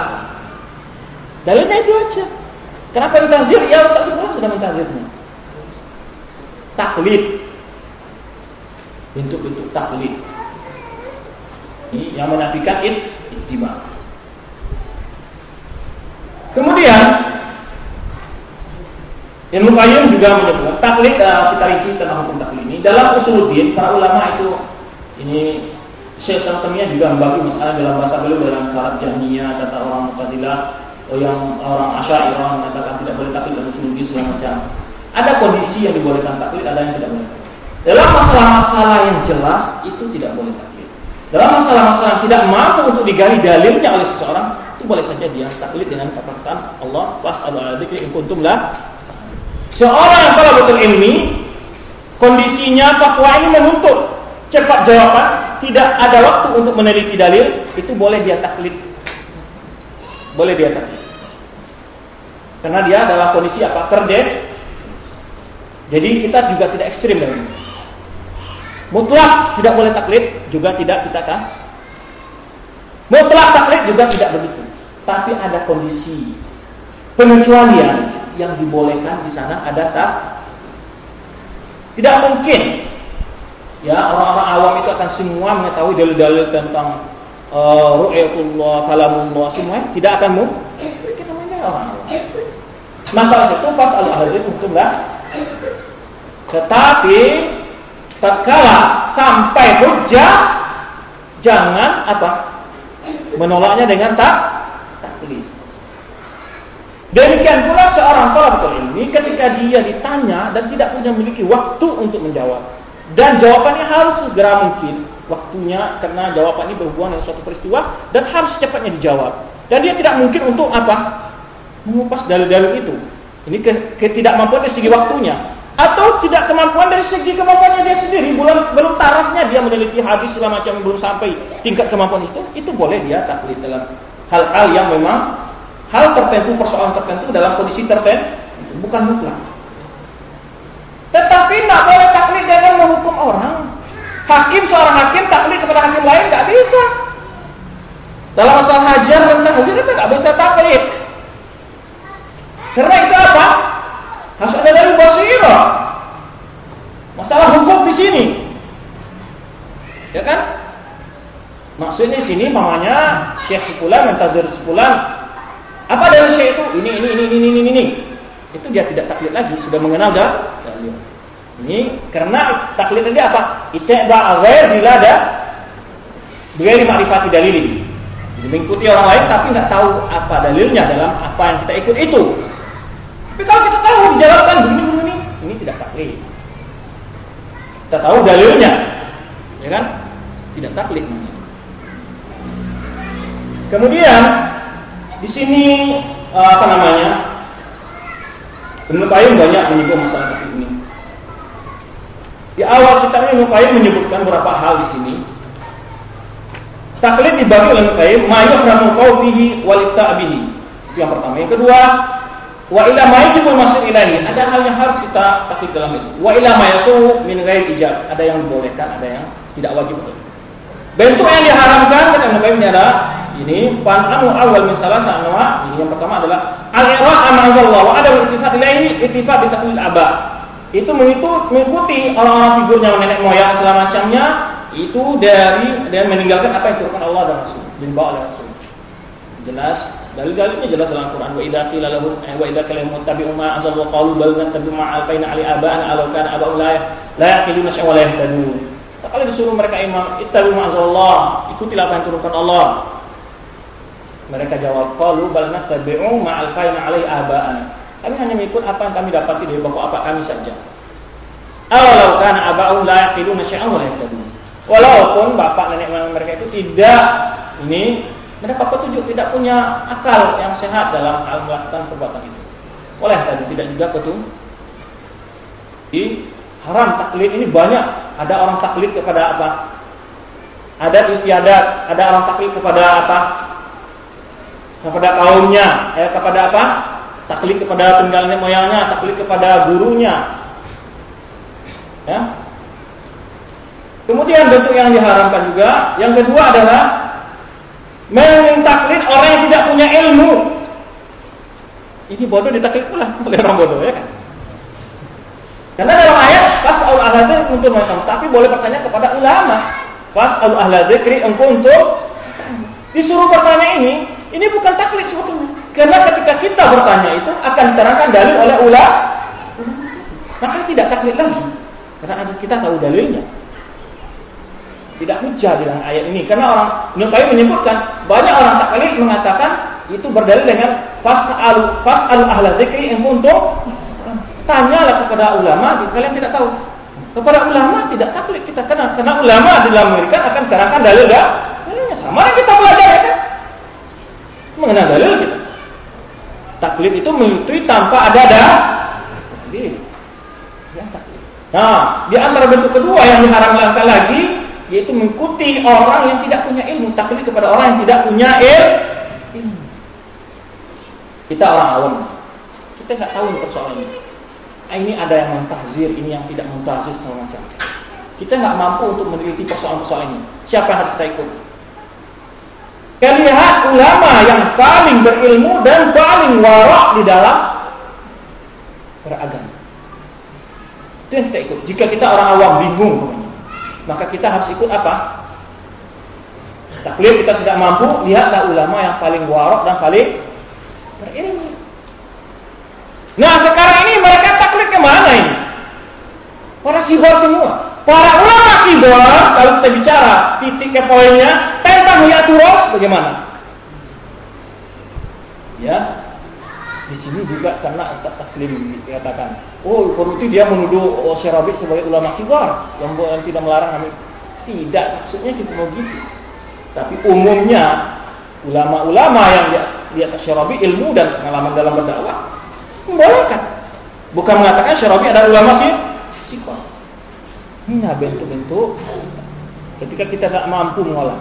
A: Dalilnya itu aja. Kenapa mentazir? Ya Ustaz semua sudah mentazirnya. Taklid. Bentuk-bentuk taklid. Ini yang menafikan it, ittiba. Kemudian Ilmu Qayyim juga menyebut taklid uh, kita rinci tentang hukum taklid ini dalam usuluddin para ulama itu ini Syekh Santamiyah juga membagi masalah dalam bahasa beliau dalam syarat jahmiyah kata orang Mu'tazilah oh yang orang Asy'ariyah mengatakan tidak boleh taklid dan usuludin segala macam. Ada kondisi yang dibolehkan taklid, ada yang tidak boleh. Dalam masalah-masalah yang jelas itu tidak boleh taklid. Dalam masalah-masalah yang tidak mampu untuk digali dalilnya oleh seseorang, itu boleh saja dia taklid dengan kata-kata Allah was'alu ala dzikri kuntum Seorang yang telah betul ilmi, kondisinya fatwa ini menuntut cepat jawaban, tidak ada waktu untuk meneliti dalil, itu boleh dia taklid. Boleh dia taklid. Karena dia adalah kondisi apa? Terdet. Jadi kita juga tidak ekstrim dari ini. Mutlak tidak boleh taklid, juga tidak kita kan. Mutlak taklid juga tidak begitu. Tapi ada kondisi pengecualian yang dibolehkan di sana ada tak? Tidak mungkin ya orang-orang awam itu akan semua mengetahui dalil-dalil tentang uh, ru'yatullah, kalamullah semua tidak akan mungkin. Namanya orang. Masalah itu pas al-ahli hukumlah. Tetapi tatkala sampai hujah jangan apa? Menolaknya dengan tak. Demikian pula seorang talabul ilmi ketika dia ditanya dan tidak punya memiliki waktu untuk menjawab. Dan jawabannya harus segera mungkin waktunya karena jawaban ini berhubungan dengan suatu peristiwa dan harus secepatnya dijawab. Dan dia tidak mungkin untuk apa? Mengupas dalil-dalil itu. Ini ketidakmampuan dari segi waktunya. Atau tidak kemampuan dari segi kemampuannya dia sendiri. Belum, belum tarafnya dia meneliti hadis segala macam belum sampai tingkat kemampuan itu. Itu boleh dia taklid dalam hal-hal yang memang hal tertentu, persoalan tertentu dalam kondisi tertentu, bukan mutlak. Tetapi tidak boleh taklid dengan menghukum orang. Hakim seorang hakim taklid kepada hakim lain tidak bisa. Dalam masalah hajar tentang hajar itu tidak bisa taklid. Karena itu apa? Harus ada dari basirah. Masalah hukum di sini. Ya kan? Maksudnya di sini mamanya Syekh Sepulan, mentazir Sepulan apa dari syekh itu? Ini, ini, ini, ini, ini, ini. Itu dia tidak taklid lagi, sudah mengenal dah. Ini karena taklid tadi apa? Ittiba ghair bila ada ma'rifati dalil. Jadi mengikuti orang lain tapi nggak tahu apa dalilnya dalam apa yang kita ikut itu. Tapi kalau kita tahu dijelaskan begini begini, ini tidak taklid. Kita tahu dalilnya, ya kan? Tidak taklid. Kemudian di sini uh, apa namanya? Ibnu banyak menyebut masalah ini. Di awal kita Qayyim menyebutkan beberapa hal di sini. Taklid dibagi oleh Ibnu Qayyim, ma yuhramu qawfihi wal bihi. Itu yang pertama. Yang kedua, wa ila ma masuk ilahi. Ada hal yang harus kita taklid dalam itu. Wa ila ma min ijab. Ada yang dibolehkan, ada yang tidak wajib. Bentuk yang diharamkan kata Qayyim adalah ini pan'amu awal min salah anwa. Ini yang pertama adalah al-i'rad amazallah wa ada ittifaq ilaihi ittifaq bi taqlid aba. Itu mengikuti orang-orang figurnya nenek moyang segala macamnya itu dari dan meninggalkan apa yang diturunkan Allah dan Rasul dibawa oleh Rasul. Jelas dalil-dalilnya jelas dalam Quran. Wa idza qila lahum eh, wa idza qila muttabi'u ma anzal wa qalu bal nattabi'u ma alqaina ali aba'ana aw kana aba'u la la yaqiluna shay'an wa la yahtadun kalau disuruh mereka imam ittabi'u ma anzalallah ikutilah apa yang diturunkan Allah mereka jawab, "Qalu bal nattabi'u ma alqaina 'alai aba'ana." Kami hanya mengikut apa yang kami dapati dari bapak apa kami saja. Awalau kana aba'u la yaqiluna syai'an wa yahtadun. Walaupun bapak nenek moyang mereka itu tidak ini mereka petunjuk tidak punya akal yang sehat dalam hal melakukan perbuatan itu. Oleh tadi tidak juga petunjuk. Haram taklid ini banyak. Ada orang taklid kepada apa? Ada istiadat, ada orang taklid kepada apa? kepada kaumnya, eh, kepada apa? Taklid kepada peninggalan moyangnya, taklid kepada gurunya. Ya. Kemudian bentuk yang diharamkan juga, yang kedua adalah mentaklid orang yang tidak punya ilmu. Ini bodoh ditaklid pula oleh orang bodoh ya kan? Karena dalam ayat Allah ahla untuk macam, tapi boleh bertanya kepada ulama. Pas Allah ahla dzikri engkau untuk disuruh bertanya ini ini bukan taklid sebetulnya. Karena ketika kita bertanya itu akan diterangkan dalil oleh ulama. Maka tidak taklid lagi. Karena kita tahu dalilnya. Tidak hujah dalam ayat ini. Karena orang Nukai menyebutkan banyak orang taklid mengatakan itu berdalil dengan fas'alu fas'alu ahla in kuntum tanyalah kepada ulama kalian tidak tahu. Kepada ulama tidak taklid kita karena karena ulama dalam memberikan akan terangkan dalil dah. Sama yang kita belajar ya kan? mengenal dalil kita. Taklid itu mengikuti tanpa ada. Ya, Nah, di antara bentuk kedua yang diharamkan lagi yaitu mengikuti orang yang tidak punya ilmu taklid kepada orang yang tidak punya ilmu. Kita orang awam, kita nggak tahu persoalan ini. Nah, ini ada yang mentahzir, ini yang tidak mentahzir segala macam. Kita nggak mampu untuk meneliti persoalan-persoalan ini. Siapa yang harus kita ikut? Kita lihat ulama yang paling berilmu dan paling warok di dalam beragama. Itu yang kita ikut. Jika kita orang awam bingung, maka kita harus ikut apa? Taklid kita tidak mampu, lihatlah ulama yang paling warok dan paling berilmu. Nah sekarang ini mereka taklid ke mana ini? Para sibor semua. Para ulama kibor, kalau kita bicara titik ke poinnya, tentang Yaturah bagaimana? Ya, di sini juga karena Ustaz Taslim dikatakan, oh itu dia menuduh oh, Syarabi sebagai ulama kibar yang, tidak melarang kami. Tidak, maksudnya kita mau gitu. Tapi umumnya ulama-ulama yang di atas Syarabi ilmu dan pengalaman dalam berdakwah membolehkan. Bukan mengatakan Syarabi adalah ulama sih, sifat. Ini bentuk-bentuk ketika kita tak mampu mengolah.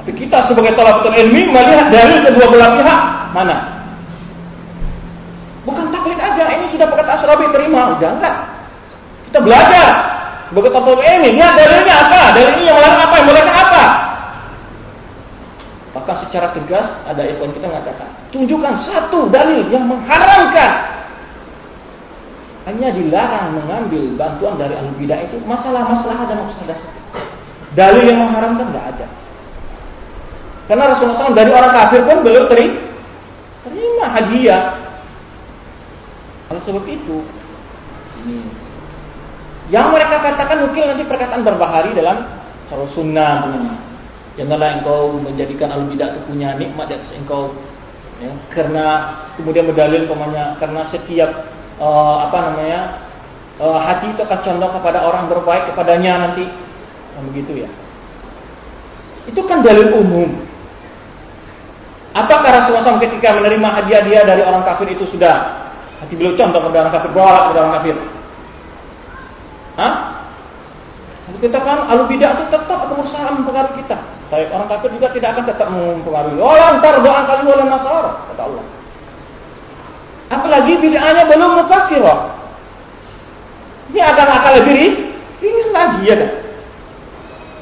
A: Tapi kita sebagai talabatul ilmi melihat dari kedua belah pihak mana? Bukan taklid aja, ini sudah pakai asrabi terima, udah enggak. Kita belajar sebagai talabatul ilmi, lihat dalilnya apa? Dalilnya yang melarang apa? Yang bolehkan apa? Maka secara tegas ada ikhwan kita mengatakan, tunjukkan satu dalil yang mengharamkan hanya dilarang mengambil bantuan dari ahli bidah itu dan masalah dasar. Dalil yang mengharamkan tidak ada. Karena Rasulullah SAW dari orang kafir pun belum terima, terima hadiah. Oleh sebab itu, yang mereka katakan mungkin nanti perkataan berbahari dalam kalau sunnah teman Janganlah engkau menjadikan al bidah itu punya nikmat atas engkau. Ya, karena kemudian berdalil umpamanya karena setiap uh, apa namanya uh, hati itu akan condong kepada orang berbaik kepadanya nanti nah, begitu ya itu kan dalil umum apakah Rasulullah SAW ketika menerima hadiah-hadiah dari orang kafir itu sudah hati beliau condong kepada orang kafir bawa kepada orang kafir Hah? kita kan alu bidah itu tetap berusaha mempengaruhi kita. Tapi orang kafir juga tidak akan tetap mempengaruhi. Oh lantar doa kali oleh Nasara kata Allah. Apalagi bid'ahnya belum mufasirah. Ini akan akal lebih ini lagi ya kan?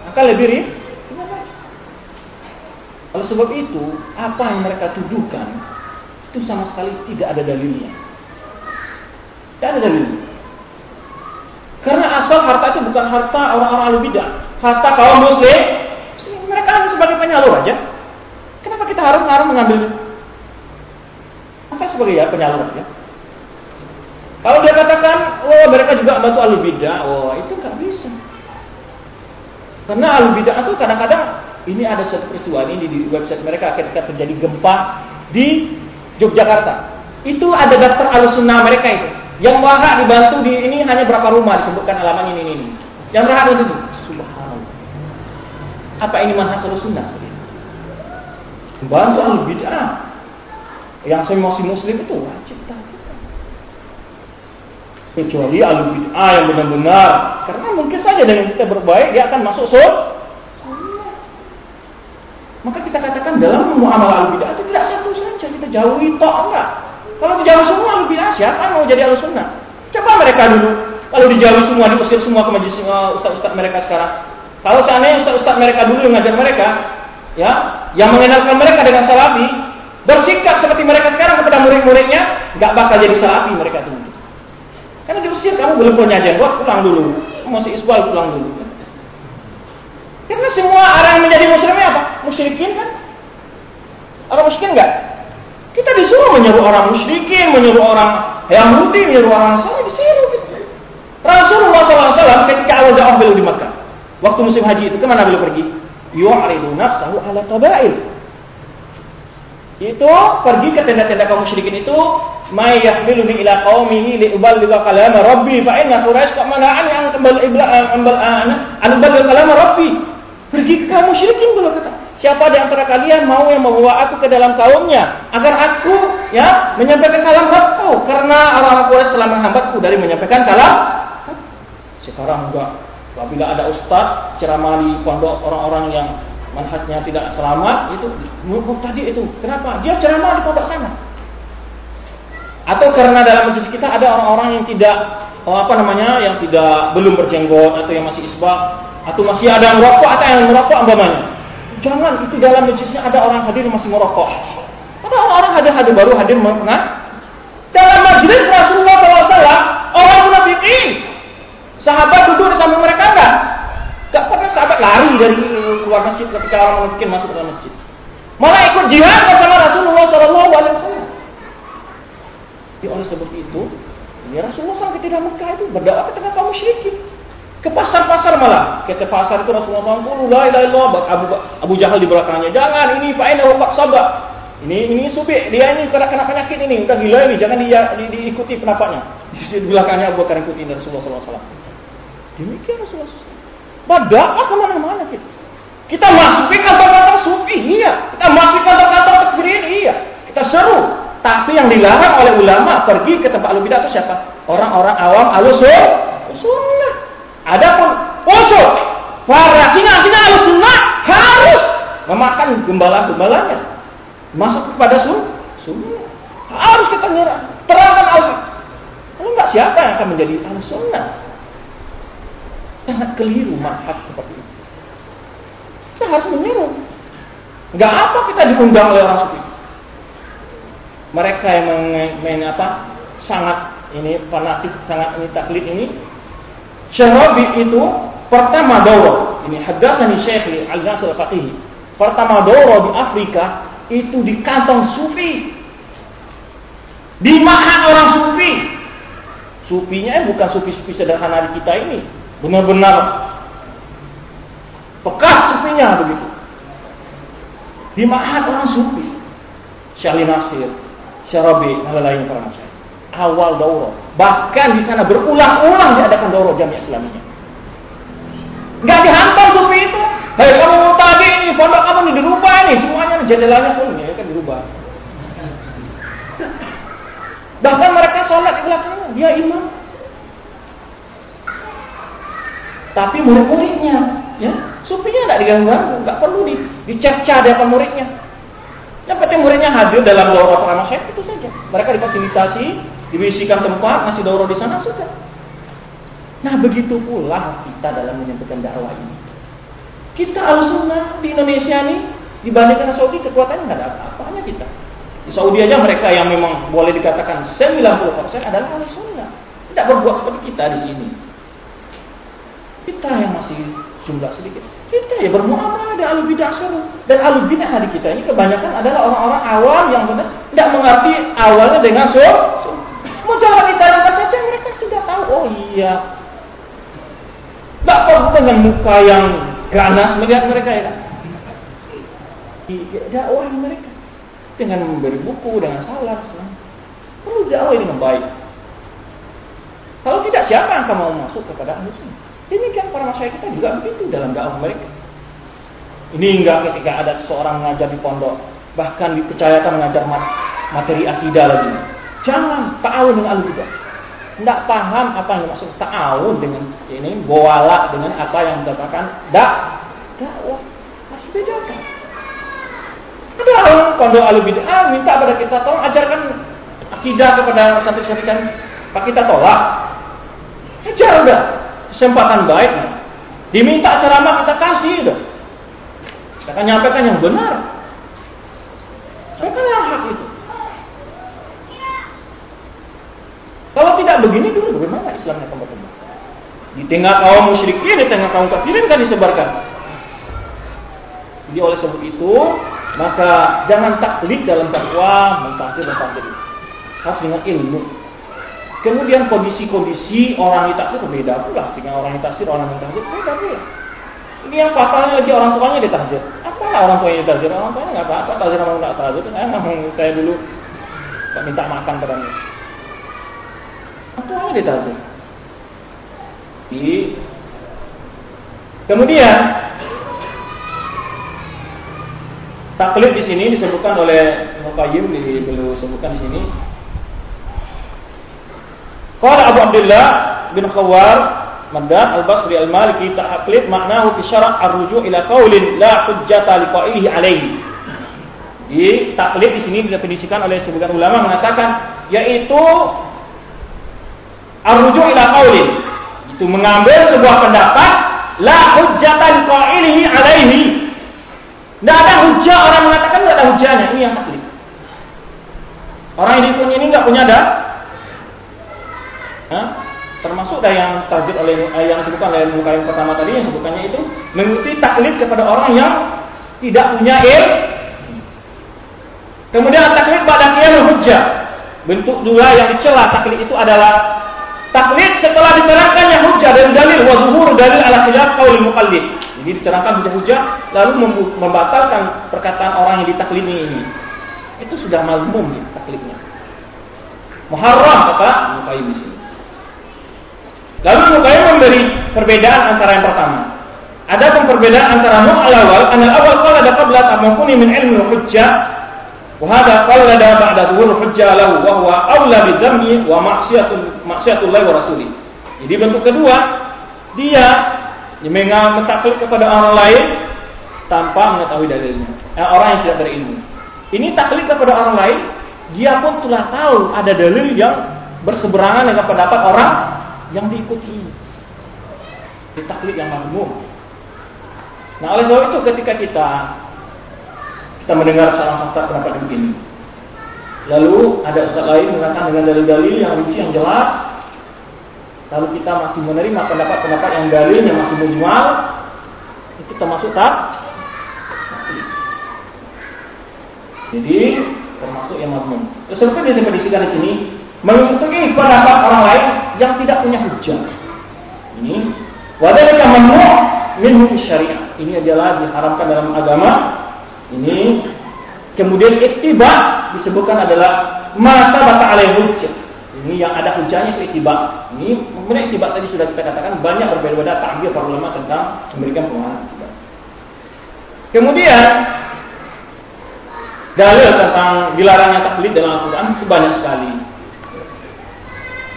A: Akal lebih ringan Oleh sebab itu, apa yang mereka tuduhkan itu sama sekali tidak ada dalilnya. Tidak ada dalilnya. Karena asal harta itu bukan harta orang-orang ahli bidah, harta kaum muslim. Mereka hanya sebagai penyalur aja. Kenapa kita harus harus mengambil maka sebagai ya penyalur ya. Kalau dia katakan, oh mereka juga bantu ahli bidah, oh itu nggak bisa. Karena ahli bidah itu kadang-kadang ini ada satu peristiwa ini di website mereka ketika terjadi gempa di Yogyakarta. Itu ada daftar alusunah mereka itu. Yang berhak dibantu di ini hanya berapa rumah disebutkan alaman ini ini. ini. Yang berhak itu subhanallah. Apa ini manhaj alusunah? Bantu ahli bidah yang saya masih muslim itu wajib taat. Kecuali ahli bid'ah yang benar-benar karena mungkin saja dengan kita berbaik dia akan masuk surga. Maka kita katakan dalam muamalah ahli bid'ah itu tidak satu saja kita jauhi tok enggak. Kalau dijauhi semua ahli bid'ah siapa mau jadi ahli sunnah? Coba mereka dulu. Kalau dijauhi semua, diusir semua ke majelis uh, ustaz-ustaz mereka sekarang. Kalau seandainya ustaz-ustaz mereka dulu yang ngajar mereka, ya, yang mengenalkan mereka dengan salafi, bersikap seperti mereka sekarang kepada murid-muridnya, nggak bakal jadi salafi mereka itu. Karena diusir kamu belum punya jenggot, pulang dulu. Masih isbal pulang dulu. Karena semua orang yang menjadi muslimnya apa? Musyrikin kan? Orang musyrikin enggak? Kita disuruh menyuruh orang musyrikin, menyuruh orang Yahudi, menyuruh orang Nasrani, disuruh gitu. Rasulullah SAW ketika awal jauh beliau di Makkah, waktu musim haji itu ke mana beliau pergi? Yu'ridu nafsahu ala tabail itu pergi ke tenda-tenda kaum musyrikin itu may yahmiluni ila qaumihi li uballigha kalama rabbi. Fa inna quraish kok manaan yang kembali ibla ambal ana an uballigha kalama rabbi. Pergi ke kaum musyrikin dulu kata. Siapa di antara kalian mau yang membawa aku ke dalam kaumnya agar aku ya menyampaikan kalam Rabbku karena orang-orang Quraisy telah menghambatku dari menyampaikan kalam sekarang enggak. Apabila ada ustaz ceramah di pondok orang-orang yang manhajnya tidak selamat itu tadi itu kenapa dia ceramah di pondok sana atau karena dalam majlis kita ada orang-orang yang tidak oh, apa namanya yang tidak belum berjenggot atau yang masih isbah atau masih ada yang merokok atau yang merokok umpamanya Jangan itu dalam majlisnya ada orang hadir masih merokok. Ada orang hadir-hadir baru hadir mengat. Dalam majlis Rasulullah SAW orang munafikin sahabat duduk di samping mereka enggak? Gak pernah sahabat lari dari keluar masjid ketika orang munafikin masuk ke dalam masjid. Malah ikut jihad bersama Rasulullah SAW. Ya oleh sebab itu, ya Rasulullah SAW ketika Mekah itu berdakwah ke tengah kaum musyrikin. Ke pasar-pasar malah. Kata pasar itu Rasulullah SAW, la ilaha illallah, Abu, Abu Jahal di belakangnya. Jangan, ini Pak Ina Pak Sabah. Ini ini subi, dia ini kena kena penyakit ini, udah gila ini, jangan dia di, diikuti penapaknya. Di belakangnya Abu Bakar ikuti Rasulullah SAW. Demikian Rasulullah SAW. Berdakwah ke mana-mana kita. Kita masukin kantor-kantor sufi, iya. Kita masukin kantor-kantor takfirin, iya. Kita seru. Tapi yang dilarang oleh ulama pergi ke tempat alu bidah itu siapa? Orang-orang awam alu sunnah. Adapun usul para singa-singa alu sunnah harus memakan gembala-gembalanya. Masuk kepada sunnah. Harus kita nyerah. Terangkan al Kalau enggak siapa yang akan menjadi alu sunnah? Sangat keliru manhaj seperti itu. Kita harus menyeru. Enggak apa kita diundang oleh orang sufi. Mereka yang main apa sangat ini fanatik sangat ini taklid ini. Syarabi itu pertama doro ini hadasani Syekh Al Nasir Faqih pertama doro di Afrika itu di kantong sufi. Di mana orang sufi. Sufinya bukan sufi-sufi sederhana di kita ini. Benar-benar pekas sufinya begitu di orang sufi Syahli Nasir Syarabi dan lain para masyarakat. Awal daurah. Bahkan di sana berulang-ulang diadakan daurah jamiah Islamiyah. Enggak dihantam sufi itu. Hei kamu tadi ini pondok kamu ini dirubah ini semuanya jendelanya pun ya kan dirubah. Bahkan mereka sholat di belakangnya, dia imam. Tapi murid-muridnya, ya, sufinya tidak diganggu, nggak perlu di, dicerca dia muridnya. Yang penting muridnya hadir dalam daurah para masyarakat itu saja. Mereka difasilitasi, dibisikan tempat, ngasih daurah di sana sudah. Nah begitu pula kita dalam menyampaikan dakwah ini. Kita al di Indonesia ini dibandingkan Saudi kekuatannya nggak ada apa-apanya kita. Di Saudi aja mereka yang memang boleh dikatakan 90% adalah al sunnah. Tidak berbuat seperti kita di sini. Kita yang masih jumlah sedikit. Kita ya bermuamalah ada alu bidah. Dan alu bidah hari kita ini kebanyakan adalah orang-orang awam yang benar tidak mengerti awalnya dengan sur. Muncul kita saja mereka sudah tahu. Oh iya. Tidak perlu dengan muka yang ganas melihat mereka ya kan. Dakwah mereka dengan memberi buku dengan salah. Perlu dakwah dengan baik. Kalau tidak siapa yang akan mau masuk kepada ahli sunnah? Demikian para masyarakat kita juga begitu dalam dakwah mereka. Ini enggak ketika ada seseorang mengajar di pondok, bahkan dipercayakan mengajar materi akidah lagi. Jangan ta'awun dengan juga. Tidak paham apa yang maksud ta'awun dengan ini, boala dengan apa yang dikatakan dak dakwah. Harus bedakan. Ada orang pondok ahli bid'ah minta pada kita tolong ajarkan akidah kepada santri-santri kan, Pak kita tolak. Ajar udah kesempatan baik. Diminta ceramah kita kasih udah. Kita akan nyampaikan yang benar. Sampaikan yang hak itu. Kalau tidak begini dulu bagaimana Islamnya berkembang? Di tengah kaum musyrikin, di tengah kaum kafirin kan disebarkan. Jadi oleh sebab itu, maka jangan taklid dalam dakwah, mentafsir dan tafsir. Harus dengan ilmu. Kemudian kondisi-kondisi orang ditaksir berbeda pula dengan orang ditaksir, orang yang ditaksir beda pula. Ini yang fatalnya lagi orang tuanya ditaksir. Apa orang tuanya ditaksir? Orang tuanya nggak apa-apa, taksir sama nggak taksir. Saya nggak saya dulu minta makan katanya. Orang tuanya ditaksir. Di Kemudian taklid di sini disebutkan oleh Muqayyim di beliau sebutkan di sini Qala Abu Abdullah bin Khawar Madad Al-Basri Al-Maliki ta'aqlid maknahu fi syara' ar-ruju' ila qaulin la hujjata li qailihi alaihi. Di taklid di sini didefinisikan oleh sebagian ulama mengatakan yaitu ar-ruju' ila qaulin itu mengambil sebuah pendapat la hujjata li qailihi alaihi Tidak ada hujah orang mengatakan tidak ada hujahnya. Ini yang taklid. Orang yang punya ini nggak punya ada. Termasuk dari yang target oleh eh, yang disebutkan oleh muka yang pertama tadi yang sebutannya itu mengikuti taklid kepada orang yang tidak punya ilmu. Kemudian taklid pada qiyamul hujjah. Bentuk dua yang dicela taklid itu adalah taklid setelah diterangkannya hujjah dan dalil wa zuhur dalil ala khilaf qaul muqallid. Jadi diterangkan hujjah-hujjah lalu membatalkan perkataan orang yang ditaklid ini. Itu sudah mazmum ya, taklidnya. Muharram kata di sini. Lalu Muqayyim memberi perbedaan antara yang pertama. Ada perbedaan antara mu al-awal, an al-awal qala ada qabla tamakuni min ilmi hujjah wa hadha qallada ba'da dhuhur hujjah lahu wa huwa aula bi dhambi wa ma'siyatul ma'siyatullah wa rasuli. Jadi bentuk kedua, dia mentaklid kepada orang lain tanpa mengetahui dalilnya. Eh, orang yang tidak berilmu. Ini taklid kepada orang lain, dia pun telah tahu ada dalil yang berseberangan dengan pendapat orang yang diikuti ini. Ditaklid yang makmum. Nah oleh sebab itu ketika kita kita mendengar salah satu pendapat begini, lalu ada ustaz lain mengatakan dengan dalil-dalil yang lucu yang jelas, lalu kita masih menerima pendapat-pendapat yang dalilnya masih menjual, itu termasuk tak? Jadi termasuk yang makmum. Sesuatu yang dipredisikan di sini mengikuti pendapat orang lain yang tidak punya hujah. Ini wadalika mamnu min syariah. Ini adalah diharamkan dalam agama. Ini kemudian ittiba disebutkan adalah mata bata alaih hujjah. Ini yang ada hujahnya itu ittiba. Ini kemudian ittiba tadi sudah kita katakan banyak berbeda-beda takbir para ulama tentang memberikan pemahaman. Kemudian dalil tentang dilarangnya taklid dalam Al-Quran itu banyak sekali.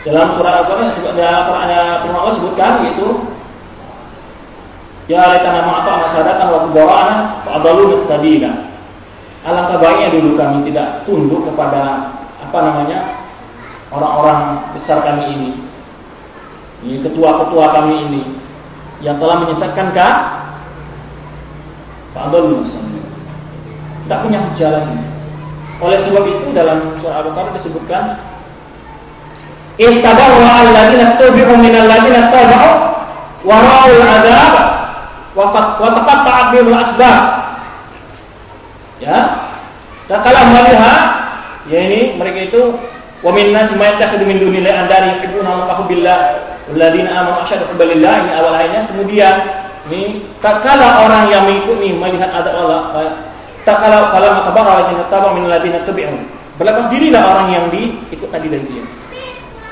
A: Dalam surah Al-Quran Al-Qurannya Firman Allah sebutkan yaitu Ya laitana ma'ata masyarakat wa kubarana fa'adalu sabila. Alangkah baiknya dulu kami tidak tunduk kepada apa namanya orang-orang besar kami ini, ketua-ketua kami ini yang telah menyesatkan kan? Fa'adalu sabila. Tidak punya jalan. Oleh sebab itu dalam surah Al-Baqarah disebutkan Istabarra alladziina istabi'u min alladziina tabau wa ra'ul 'adzab wa taqatta'at bihim al-asbab. Ya. Dan kalau melihat ya ini mereka itu wa min nas ma yattakhidhu min dunillahi andari yuhibbuna Allah billah alladziina amanu asyaddu hubbillah ini awal ayatnya kemudian ini kalau orang yang mengikuti melihat ada Allah tak kalau makabara alladziina tabu min alladziina tabi'u berlepas dirilah orang yang diikut tadi dari dia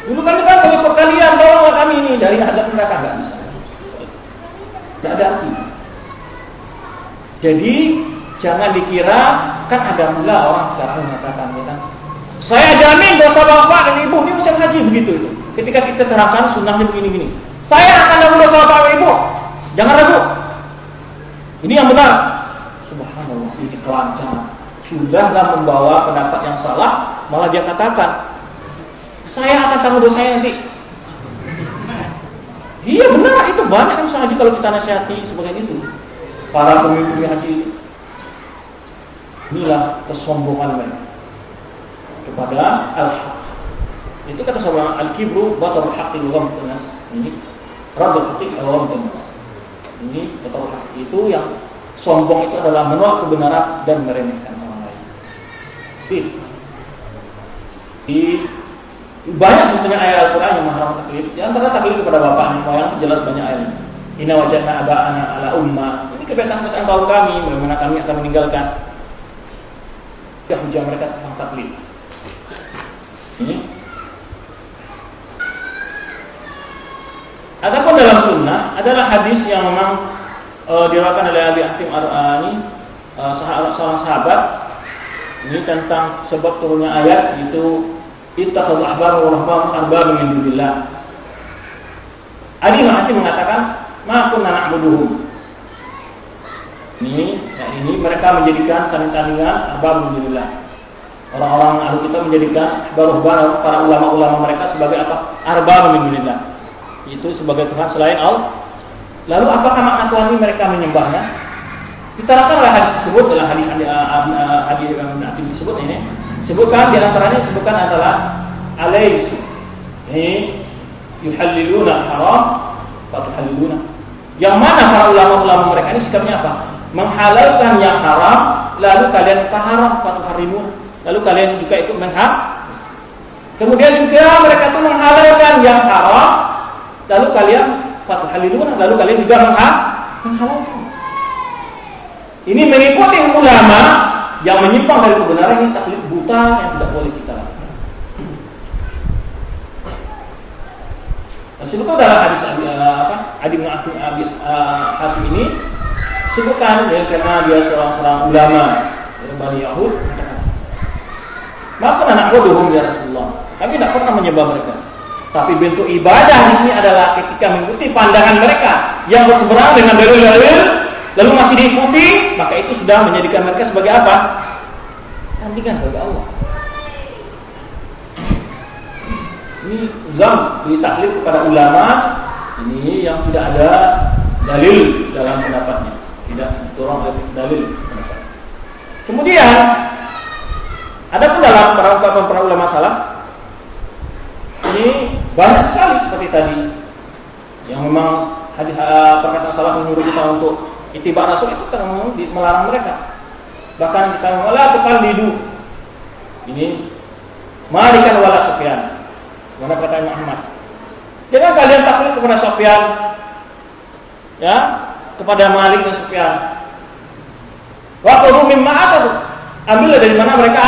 A: Dulu kami kan bagi kalian, tolonglah kami ini dari azab neraka nggak bisa. Tidak ada arti. Jadi jangan dikira kan ada mula orang sekarang mengatakan ya kan. Saya jamin dosa bapak dan ibu ini musim haji begitu itu. Ketika kita terangkan sunnahnya begini-gini. Saya akan tanggung dosa bapak dan ibu. Jangan ragu. Ini yang benar. Subhanallah, ini kelancaran. Sudahlah membawa pendapat yang salah, malah dia katakan saya akan tanggung dosanya nanti. Iya benar, itu banyak kan haji kalau kita nasihati sebagai itu. Para pemimpin haji inilah kesombongan mereka kepada al-haq. Itu kata seorang al-kibru batal haqqi wa nas. Ini radul haqqi wa nas. Ini batal hak itu yang sombong itu adalah menolak kebenaran dan meremehkan orang lain. Di banyak sebetulnya ayat Al-Quran yang mengharamkan taklid. Di antara taklid kepada bapak dan moyang jelas banyak ayat. Inna wajadna aba'ana ala umma. Ini kebiasaan-kebiasaan kaum kami, bagaimana kami akan meninggalkan. Ya hujah mereka tentang taklid. Ini. Adapun dalam sunnah adalah hadis yang memang uh, diriwayatkan oleh Ali Hatim Ar-Ani uh, seorang sahabat ini tentang sebab turunnya ayat itu Ittakhadhu ahbar wa rahman arbab min dunillah. Ali masih mengatakan, "Ma kunna na'buduhum." Ini, ya ini mereka menjadikan tandingan arbab min dunillah. Orang-orang ahli kita menjadikan baru para ulama-ulama mereka sebagai apa? Arbab min dunillah. Itu sebagai Tuhan selain Allah. Lalu apakah makna Tuhan ini mereka menyembahnya? Diterangkan oleh hadis tersebut dalam hadis hadis hadis hadis tersebut ini sebutkan di antaranya sebutkan adalah alais ini yuhalliluna haram fatuhalliluna. Yang mana para ulama-ulama mereka ini sikapnya apa? Menghalalkan yang haram lalu kalian taharam fatuharrimun lalu kalian juga ikut mengham kemudian juga mereka itu menghalalkan yang haram lalu kalian fatuhalliluna. Lalu kalian juga mengham menghalalkan. Ini mengikuti ulama yang menyimpang dari kebenaran ini taklid buta yang tidak boleh kita lakukan. Dan sebetulnya dalam hadis uh, apa? Adi bin Abi uh, ini sebutkan ya, karena dia seorang seorang ulama dari Bani Yahud Maka anak bodohum ya Rasulullah. Kami tidak pernah menyembah mereka. Tapi bentuk ibadah di sini adalah ketika mengikuti pandangan mereka yang berseberangan dengan dalil-dalil lalu masih diikuti, maka itu sudah menjadikan mereka sebagai apa? Tandingan bagi Allah. Ini zam ditaklid kepada ulama ini yang tidak ada dalil dalam pendapatnya, tidak dorong oleh dalil. Kemudian ada pun dalam para ungkapan para ulama salah ini banyak sekali seperti tadi yang memang hadis perkataan salah menyuruh kita untuk Itibar Rasul itu kan melarang mereka. Bahkan kita wala tuqallidu. Ini marikan wala Sufyan. Mana kata Muhammad. Jangan kalian taklid kepada Sufyan. Ya, kepada Malik dan Sufyan. Wa qulu mimma atadu. Ambillah dari mana mereka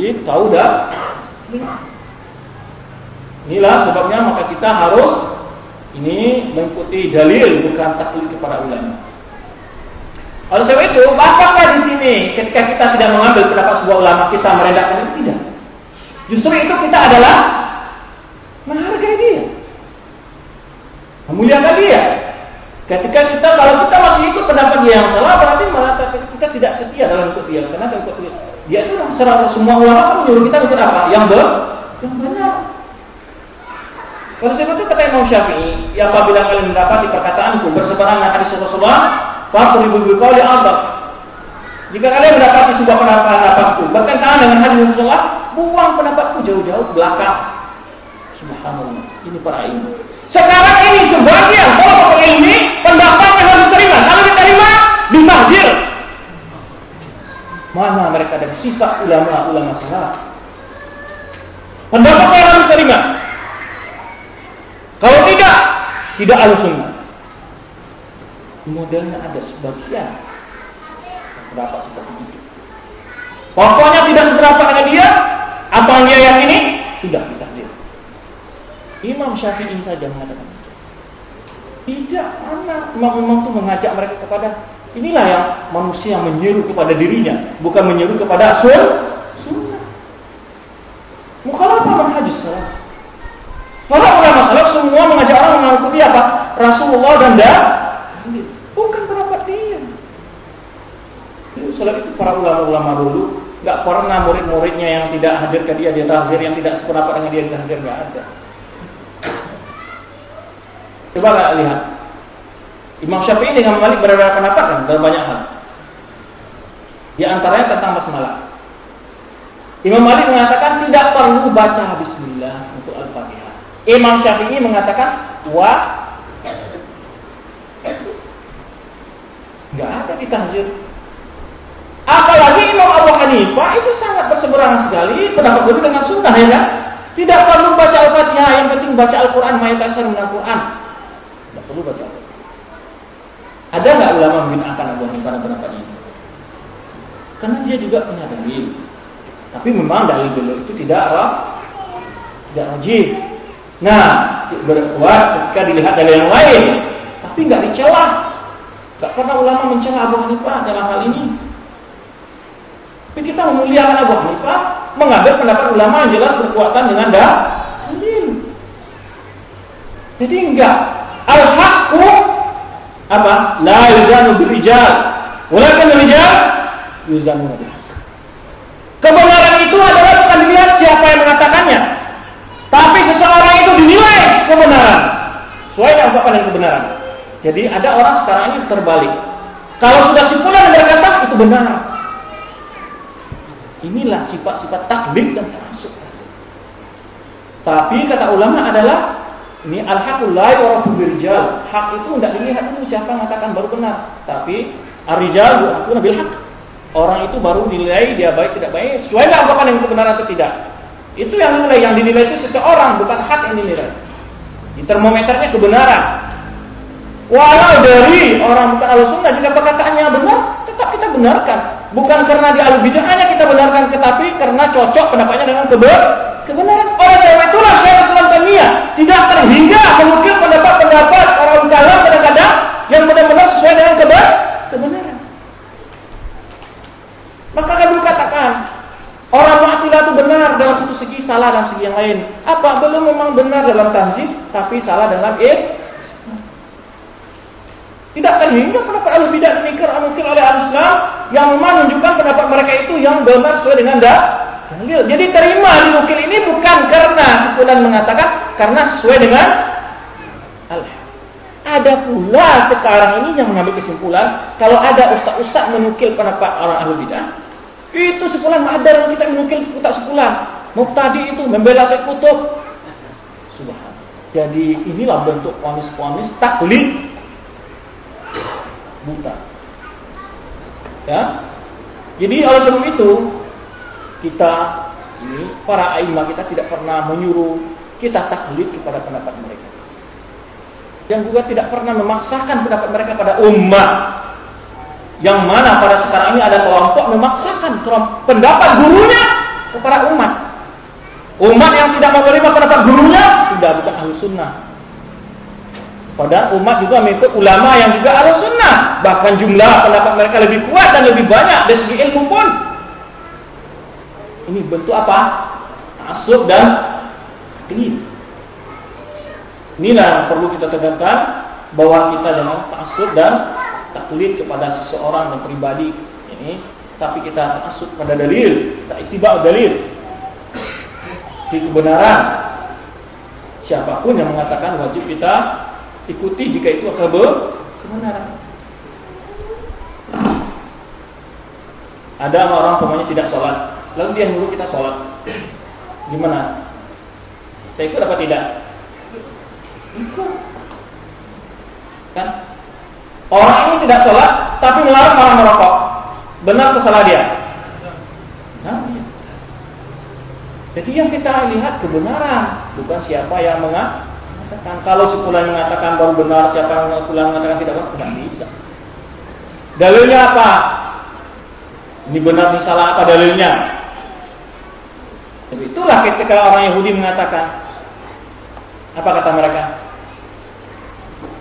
A: Ini tahu dah. Inilah sebabnya maka kita harus ini mengikuti dalil bukan taklid kepada ulama. Oleh sebab itu, apakah di sini ketika kita tidak mengambil pendapat sebuah ulama kita merendahkan itu tidak? Justru itu kita adalah menghargai dia, memuliakan dia. Ketika kita kalau kita masih ikut pendapat dia yang salah, berarti malah kita tidak setia dalam ikut dia. Karena ikut dia, dia itu semua ulama menyuruh kita untuk apa? Yang ber, yang benar. Oleh sebab itu kata Imam Syafi'i, ya apabila kalian mendapati perkataanku berseberangan hadis Rasulullah, faqribu bi qawli Allah. Jika kalian mendapati sebuah pendapatku bertentangan dengan hadis Rasulullah, buang pendapatku jauh-jauh ke belakang. Subhanallah, ini para ilmu. Sekarang ini sebagian kelompok ilmi pendapat yang harus diterima. Kalau diterima, ditahdir. Mana mereka dari sifat ulama-ulama salah? Pendapat yang harus diterima. Kalau tidak, tidak alusunah. Modelnya ada sebagian berapa seperti itu. Pokoknya tidak seberapa dengan dia, apa yang dia yakini sudah kita lihat. Imam Syafi'i saja mengatakan itu. Tidak, mana Imam Imam itu mengajak mereka kepada inilah yang manusia menyeru kepada dirinya, bukan menyeru kepada sunnah. Mukhalafah manhajus salah. Para ulama salaf semua mengajak orang mengikuti apa? Rasulullah dan dah bukan pendapat dia. Salaf itu para ulama-ulama dulu nggak pernah murid-muridnya yang tidak hadir ke dia dia tahzir yang tidak sependapat dengan dia dia tahzir nggak ada. Coba nggak lihat. Imam Syafi'i dengan Malik berbeda pendapat kan dalam banyak hal. Di antaranya tentang basmalah. Imam Malik mengatakan tidak perlu baca Bismillah. Imam Syafi'i mengatakan wa nggak ada di tahzir. Apalagi Imam Abu Hanifah itu sangat berseberangan sekali pendapat beliau dengan sunnah ya kan? Tidak perlu baca Al-Fatihah, yang penting baca Al-Quran, mayat dengan Al-Quran. Tidak perlu baca Al-Quran. Ada nggak ulama membinakan Abu Hanifah pendapat ini? Karena dia juga punya dalil. Tapi memang dalil beliau itu tidak tidak wajib. Nah, berkuat ketika dilihat dari yang lain, tapi nggak dicela. Nggak pernah ulama mencela Abu Hanifah dalam hal ini. Tapi kita memuliakan Abu Hanifah, mengambil pendapat ulama yang jelas berkuatan dengan dalil. Jadi enggak al-haqqu apa? La yuzanu birijal. Walakin rijal yuzanu Kebenaran itu adalah bukan dilihat siapa yang mengatakannya, tapi seseorang itu dinilai kebenaran. Sesuai dengan ungkapan dan kebenaran. Jadi ada orang sekarang ini terbalik. Kalau sudah si fulan berkata itu benar. Inilah sifat-sifat taklid dan ta'assub. Tapi kata ulama adalah ini al-haqul la yurafu birrijal. Hak itu tidak dilihat itu siapa mengatakan baru benar, tapi ar-rijal yu'rafuna bil haq. Orang itu baru dinilai dia baik tidak baik sesuai dengan apakah yang kebenaran atau tidak. Itu yang dinilai, yang dinilai itu seseorang bukan hak yang dinilai. Di termometernya kebenaran. Walau dari orang bukan ahlu sunnah jika perkataannya benar, tetap kita benarkan. Bukan karena di ahlu bid'ahnya kita benarkan, tetapi karena cocok pendapatnya dengan kebe kebenaran. Oleh sebab itulah saya Islam Tamiyah tidak terhingga mengukir pendapat-pendapat orang kalam kadang-kadang yang benar-benar sesuai dengan kebe kebenaran. Maka kami katakan, orang Mu'tazilah itu benar dalam satu segi, salah dalam segi yang lain. Apa? Belum memang benar dalam tanzim, tapi salah dalam id tidak terhingga pendapat ahli bidah demikian mungkin oleh ahli Islam yang menunjukkan pendapat mereka itu yang benar sesuai dengan dalil. Jadi terima dinukil ini bukan karena sebulan mengatakan karena sesuai dengan al ada pula sekarang ini yang mengambil kesimpulan kalau ada ustaz-ustaz menukil pendapat orang ahli bidah itu sepulan madar kita menukil tak sepulan. Muktadi itu membela Syekh Kutub. Jadi inilah bentuk ponis-ponis taklid buta. Ya. Jadi oleh sebab itu kita ini para imam kita tidak pernah menyuruh kita taklid kepada pendapat mereka. Dan juga tidak pernah memaksakan pendapat mereka pada umat. Yang mana pada sekarang ini ada kelompok memaksakan pendapat gurunya kepada umat. Umat yang tidak menerima pendapat gurunya sudah bukan ahlu sunnah, pada umat juga mengikut ulama yang juga harus sunnah. Bahkan jumlah pendapat mereka lebih kuat dan lebih banyak dari segi ilmu pun. Ini bentuk apa? Asub dan ini. Inilah yang perlu kita tekankan bahwa kita jangan ta'assub dan taklid kepada seseorang dan pribadi ini, tapi kita ta'assub pada dalil, kita ittiba dalil. Di kebenaran siapa pun yang mengatakan wajib kita ikuti jika itu akan kebenaran. Ada orang pokoknya tidak sholat, lalu dia nyuruh kita sholat. Gimana? Saya ikut apa tidak? Ikut. Kan? Orang ini tidak sholat, tapi melarang malah merokok. Benar salah dia? Nah, iya. Jadi yang kita lihat kebenaran, bukan siapa yang mengatakan. Kalau si fulan mengatakan baru benar, siapa yang fulan mengatakan tidak benar, tidak bisa. Dalilnya apa? Ini benar, ini salah apa dalilnya? Itulah ketika orang Yahudi mengatakan, apa kata mereka?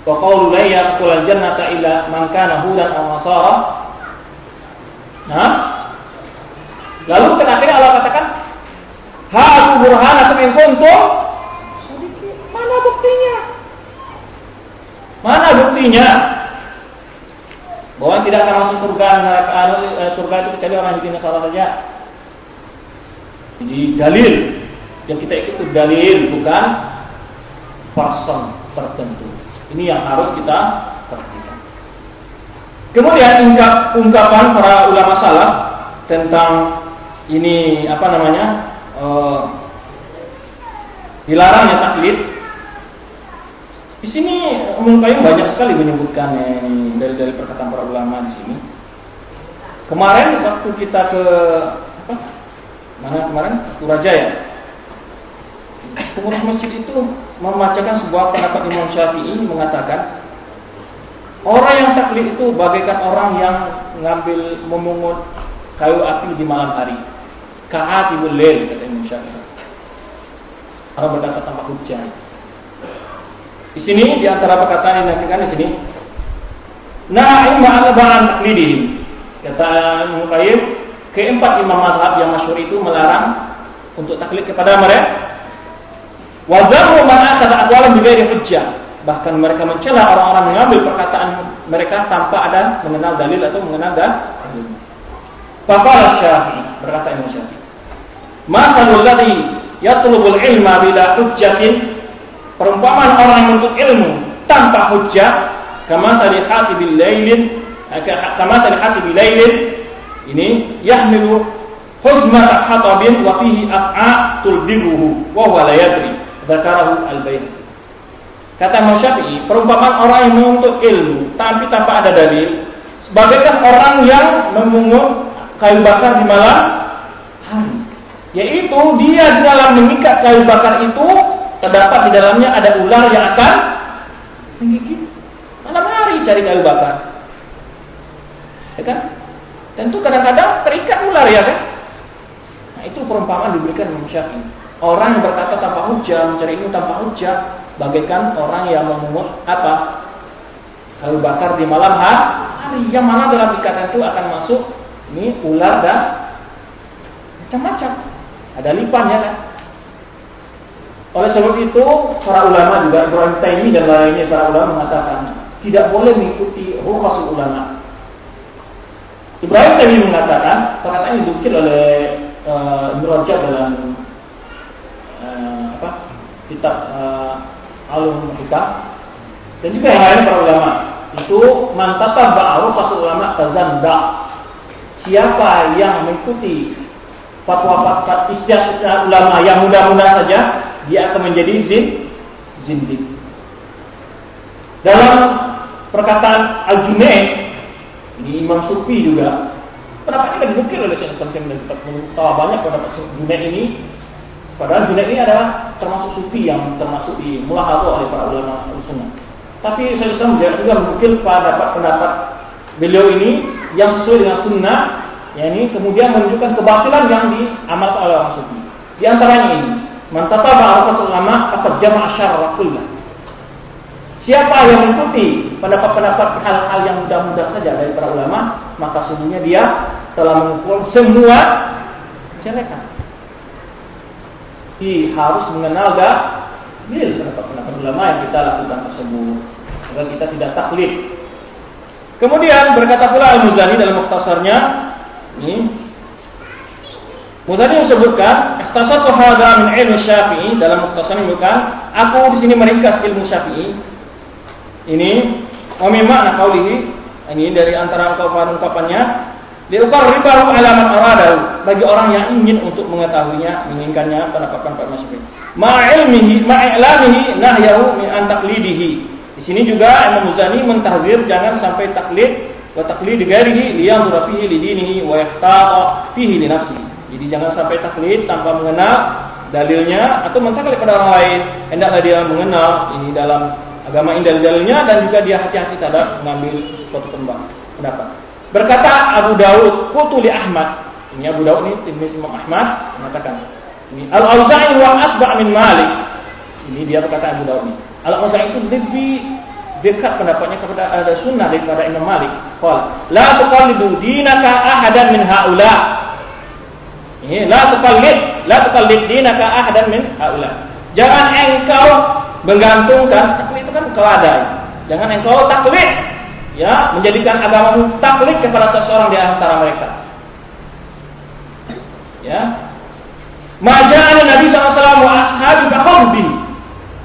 A: Wa qawlu la yadkhulul jannata illa man kana hudan aw nasara. Nah, lalu kenapa Allah katakan, "Hatu burhanakum in kuntum Mana buktinya? Mana buktinya? Bahwa tidak akan masuk surga neraka eh, surga itu kecuali orang yang salah saja. Jadi dalil yang kita ikut dalil bukan person tertentu. Ini yang harus kita perhatikan. Kemudian ungkap, ungkapan para ulama salaf tentang ini apa namanya uh, dilarangnya taklid di sini Qayyim banyak sekali menyebutkan dari dari perkataan para ulama di sini. Kemarin waktu kita ke apa? Mana kemarin? Kuraja ya. Pengurus masjid itu membacakan sebuah pendapat Imam Syafi'i mengatakan orang yang taklid itu bagaikan orang yang mengambil memungut kayu api di malam hari. Ka'atibul lail kata Imam Syafi'i. Orang berkata tanpa hujan. Di sini di antara perkataan yang dikatakan di sini, Na'im ma'al-ba'an taklidihim. Kata Imam Qayyim, keempat imam mazhab yang masyhur itu melarang untuk taklid kepada mereka. Wazamu man akhadha aqwalan bighairi hujjah. Bahkan mereka mencela orang-orang mengambil perkataan mereka tanpa ada mengenal dalil atau mengenal dalil. Faqala Syafi'i, berkata Imam Syafi'i. Masalul ladzi yatlubul ilma bila hujjatin Perumpamaan orang yang menuntut ilmu tanpa hujah, kama tadi hati bil lailin kama tadi hati bil lailin ini yahmilu huzmata hatabin wa fihi af'a tulbiruhu wa dzakarahu al-baihaqi kata Imam Syafi'i perumpamaan orang yang menuntut ilmu tapi tanpa ada dalil bagaikan orang yang memungut kayu bakar di malam hari. Yaitu dia di dalam mengikat kayu bakar itu terdapat di dalamnya ada ular yang akan menggigit. Malam hari cari kayu bakar. Ya kan? Tentu kadang-kadang terikat ular ya kan? Nah, itu perumpamaan diberikan Imam Syafi'i. Orang yang berkata tanpa hujah, mencari ilmu tanpa hujah, bagaikan orang yang memungut apa? Kayu bakar di malam hari. Yang mana dalam ikatan itu akan masuk ini ular dan macam-macam. Ada lipannya kan? Oleh sebab itu, para ulama juga Ibrahim Taimi dan lainnya para ulama mengatakan tidak boleh mengikuti rukhas ulama. Ibrahim Taimi mengatakan, perkataan yang dikir oleh uh, dalam kitab uh, Alum Hikam dan juga yang lain para ulama itu mantata ba'aru pas ulama tazanda siapa yang mengikuti fatwa-fatwa istiadat ulama yang mudah-mudah saja dia akan menjadi zin zindik dalam perkataan Al-Junaid ini Imam Sufi juga Pendapat ini dibukir oleh Syekh Islam dan banyak pendapat Junaid ini. Padahal Junaid ini adalah termasuk sufi yang termasuk di mulahatu oleh para ulama sunnah. Tapi Syekh Islam juga membukir pendapat-pendapat beliau ini yang sesuai dengan sunnah, yakni kemudian menunjukkan kebatilan yang diamalkan oleh orang sufi. Di antaranya ini, mantapa ba'arafas ulama akan jamaah syarra kullah. Siapa yang mengikuti pendapat-pendapat hal-hal yang mudah-mudah saja dari para ulama, maka sesungguhnya dia telah mengukur semua kejelekan. Dia harus mengenal dalil pendapat-pendapat ulama yang kita lakukan tersebut agar kita tidak taklid. Kemudian berkata pula Al-Muzani dalam muktasarnya, ini Muzani menyebutkan, "Ikhtasatu hadza min ilmu Syafi'i" dalam muktasarnya bukan, aku di sini meringkas ilmu Syafi'i ini Wami makna kaulihi ini dari antara ungkapan-ungkapannya diukar ribahu alamat aradahu. Bagi orang yang ingin untuk mengetahuinya menginginkannya pendapat-pendapat masing ma'ilmihi ma'ilamihi nahyahu min an taqlidihi. Di sini juga Imam Muzani mentahzir jangan sampai taklid wa taqlid ghairihi liyanzura fihi lidinihi wa yahtaqa fihi li jadi jangan sampai taklid tanpa mengenal dalilnya atau mentaklid pada orang lain hendaklah dia mengenal ini dalam agama ini dalil-dalilnya dan juga dia hati-hati terhadap mengambil suatu pendapat. Berkata Abu Daud, Qutuli Ahmad. Ini Abu Daud ini tim Imam Ahmad mengatakan ini Al Auza'i wa asba' min Malik. Ini dia berkata Abu Daud ini. Al Auza'i itu lebih dekat pendapatnya kepada ada sunnah daripada Imam Malik. Qala, la tuqallidu dinaka ahadan min haula. Ini la tuqallid, la tuqallid dinaka ahadan min haula. Jangan engkau menggantungkan itu kan keladai. Jangan engkau taklid ya menjadikan agamamu taklid kepada seseorang di antara mereka. Ya. Maja'ala Nabi SAW wa ashabi bi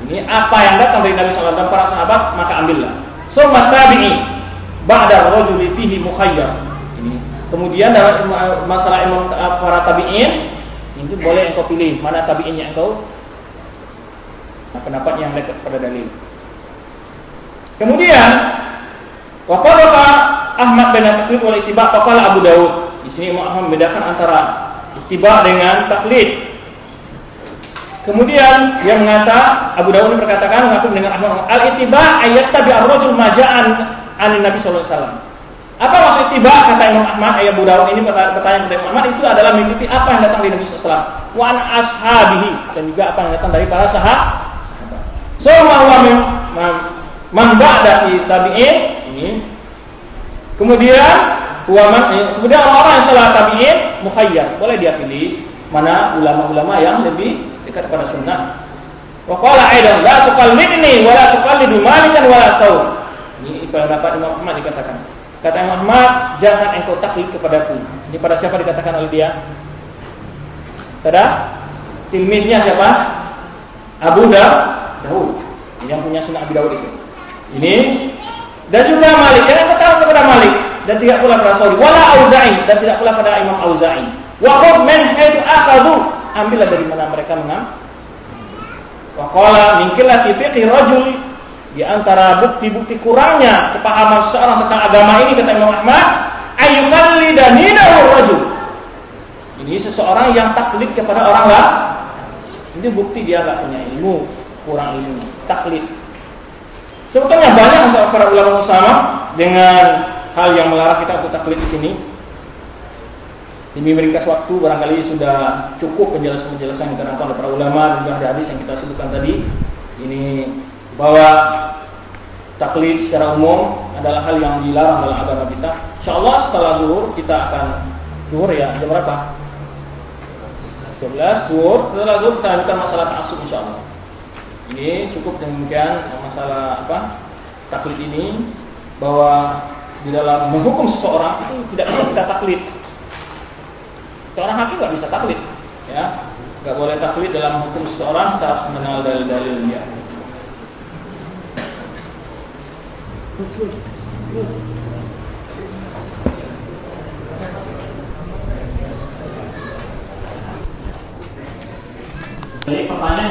A: Ini apa yang datang dari Nabi SAW dan para sahabat maka ambillah. Summa tabi'i ba'da rajuli fihi mukhayyar. Ini. Kemudian dalam masalah ilmu para tabi'in ini boleh engkau pilih mana tabi'innya engkau Nah, pendapat yang dekat pada dalil. Kemudian Waqala Ahmad bin Taklid wal ittiba faqala Abu Dawud. Di sini Imam membedakan antara ittiba dengan taklid. Kemudian dia mengata Abu Dawud berkatakan mengaku dengan Ahmad al ittiba ayat tabi ar-rajul maja'an an Nabi sallallahu alaihi wasallam. Apa maksud ittiba kata Imam Ahmad ayat Abu Dawud ini pertanyaan dari Imam Ahmad itu adalah mengikuti apa yang datang dari Nabi sallallahu alaihi wasallam wa ashabihi dan juga apa yang datang dari para sahabat Semua huwa man ba'da tabi'in ini. Kemudian eh, kemudian orang-orang yang setelah tabi'in mukhayyar, boleh dia pilih mana ulama-ulama yang lebih dekat kepada sunnah. Wa qala aidan la tuqallidni wa la tuqallidu malikan wa la taw. Ini pendapat Imam Ahmad dikatakan. Kata Imam Ahmad, jangan engkau taklid kepadaku. Ini pada siapa dikatakan oleh dia? Pada tilmiznya siapa? Abu Daud yang punya sunnah Abi Daud itu. Ini Dan juga Malik, jangan ketahui kepada Malik dan tidak pula pada Sauri. Wala Auza'i dan tidak pula pada Imam Auza'i. Wa khudh min akhadhu. Ambillah dari mana mereka mengambil. Wa qala min qillati fiqhi rajul di antara bukti-bukti kurangnya kepahaman seorang tentang agama ini kata Imam Ahmad, ayyukalli dan rajul. Ini seseorang yang taklid kepada orang lain. Ini bukti dia nggak punya ilmu, kurang ilmu, taklid. Sebetulnya banyak untuk para ulama sama dengan hal yang melarang kita untuk taklid di sini. Ini meringkas waktu barangkali sudah cukup penjelasan-penjelasan yang diterangkan oleh para ulama dan juga hadis yang kita sebutkan tadi. Ini bahwa taklid secara umum adalah hal yang dilarang dalam agama kita. Insya Allah setelah zuhur kita akan zuhur ya jam berapa? 11 zuhur. Setelah zuhur kita akan masalah ta'asub insya Allah. Ini cukup demikian masalah apa? Taklid ini bahwa di dalam menghukum seseorang itu tidak bisa kita taklid. Seorang hakim nggak bisa taklid, ya, nggak boleh taklid dalam hukum seseorang, kita harus mengenal dalil-dalil dia. Jadi pertanyaan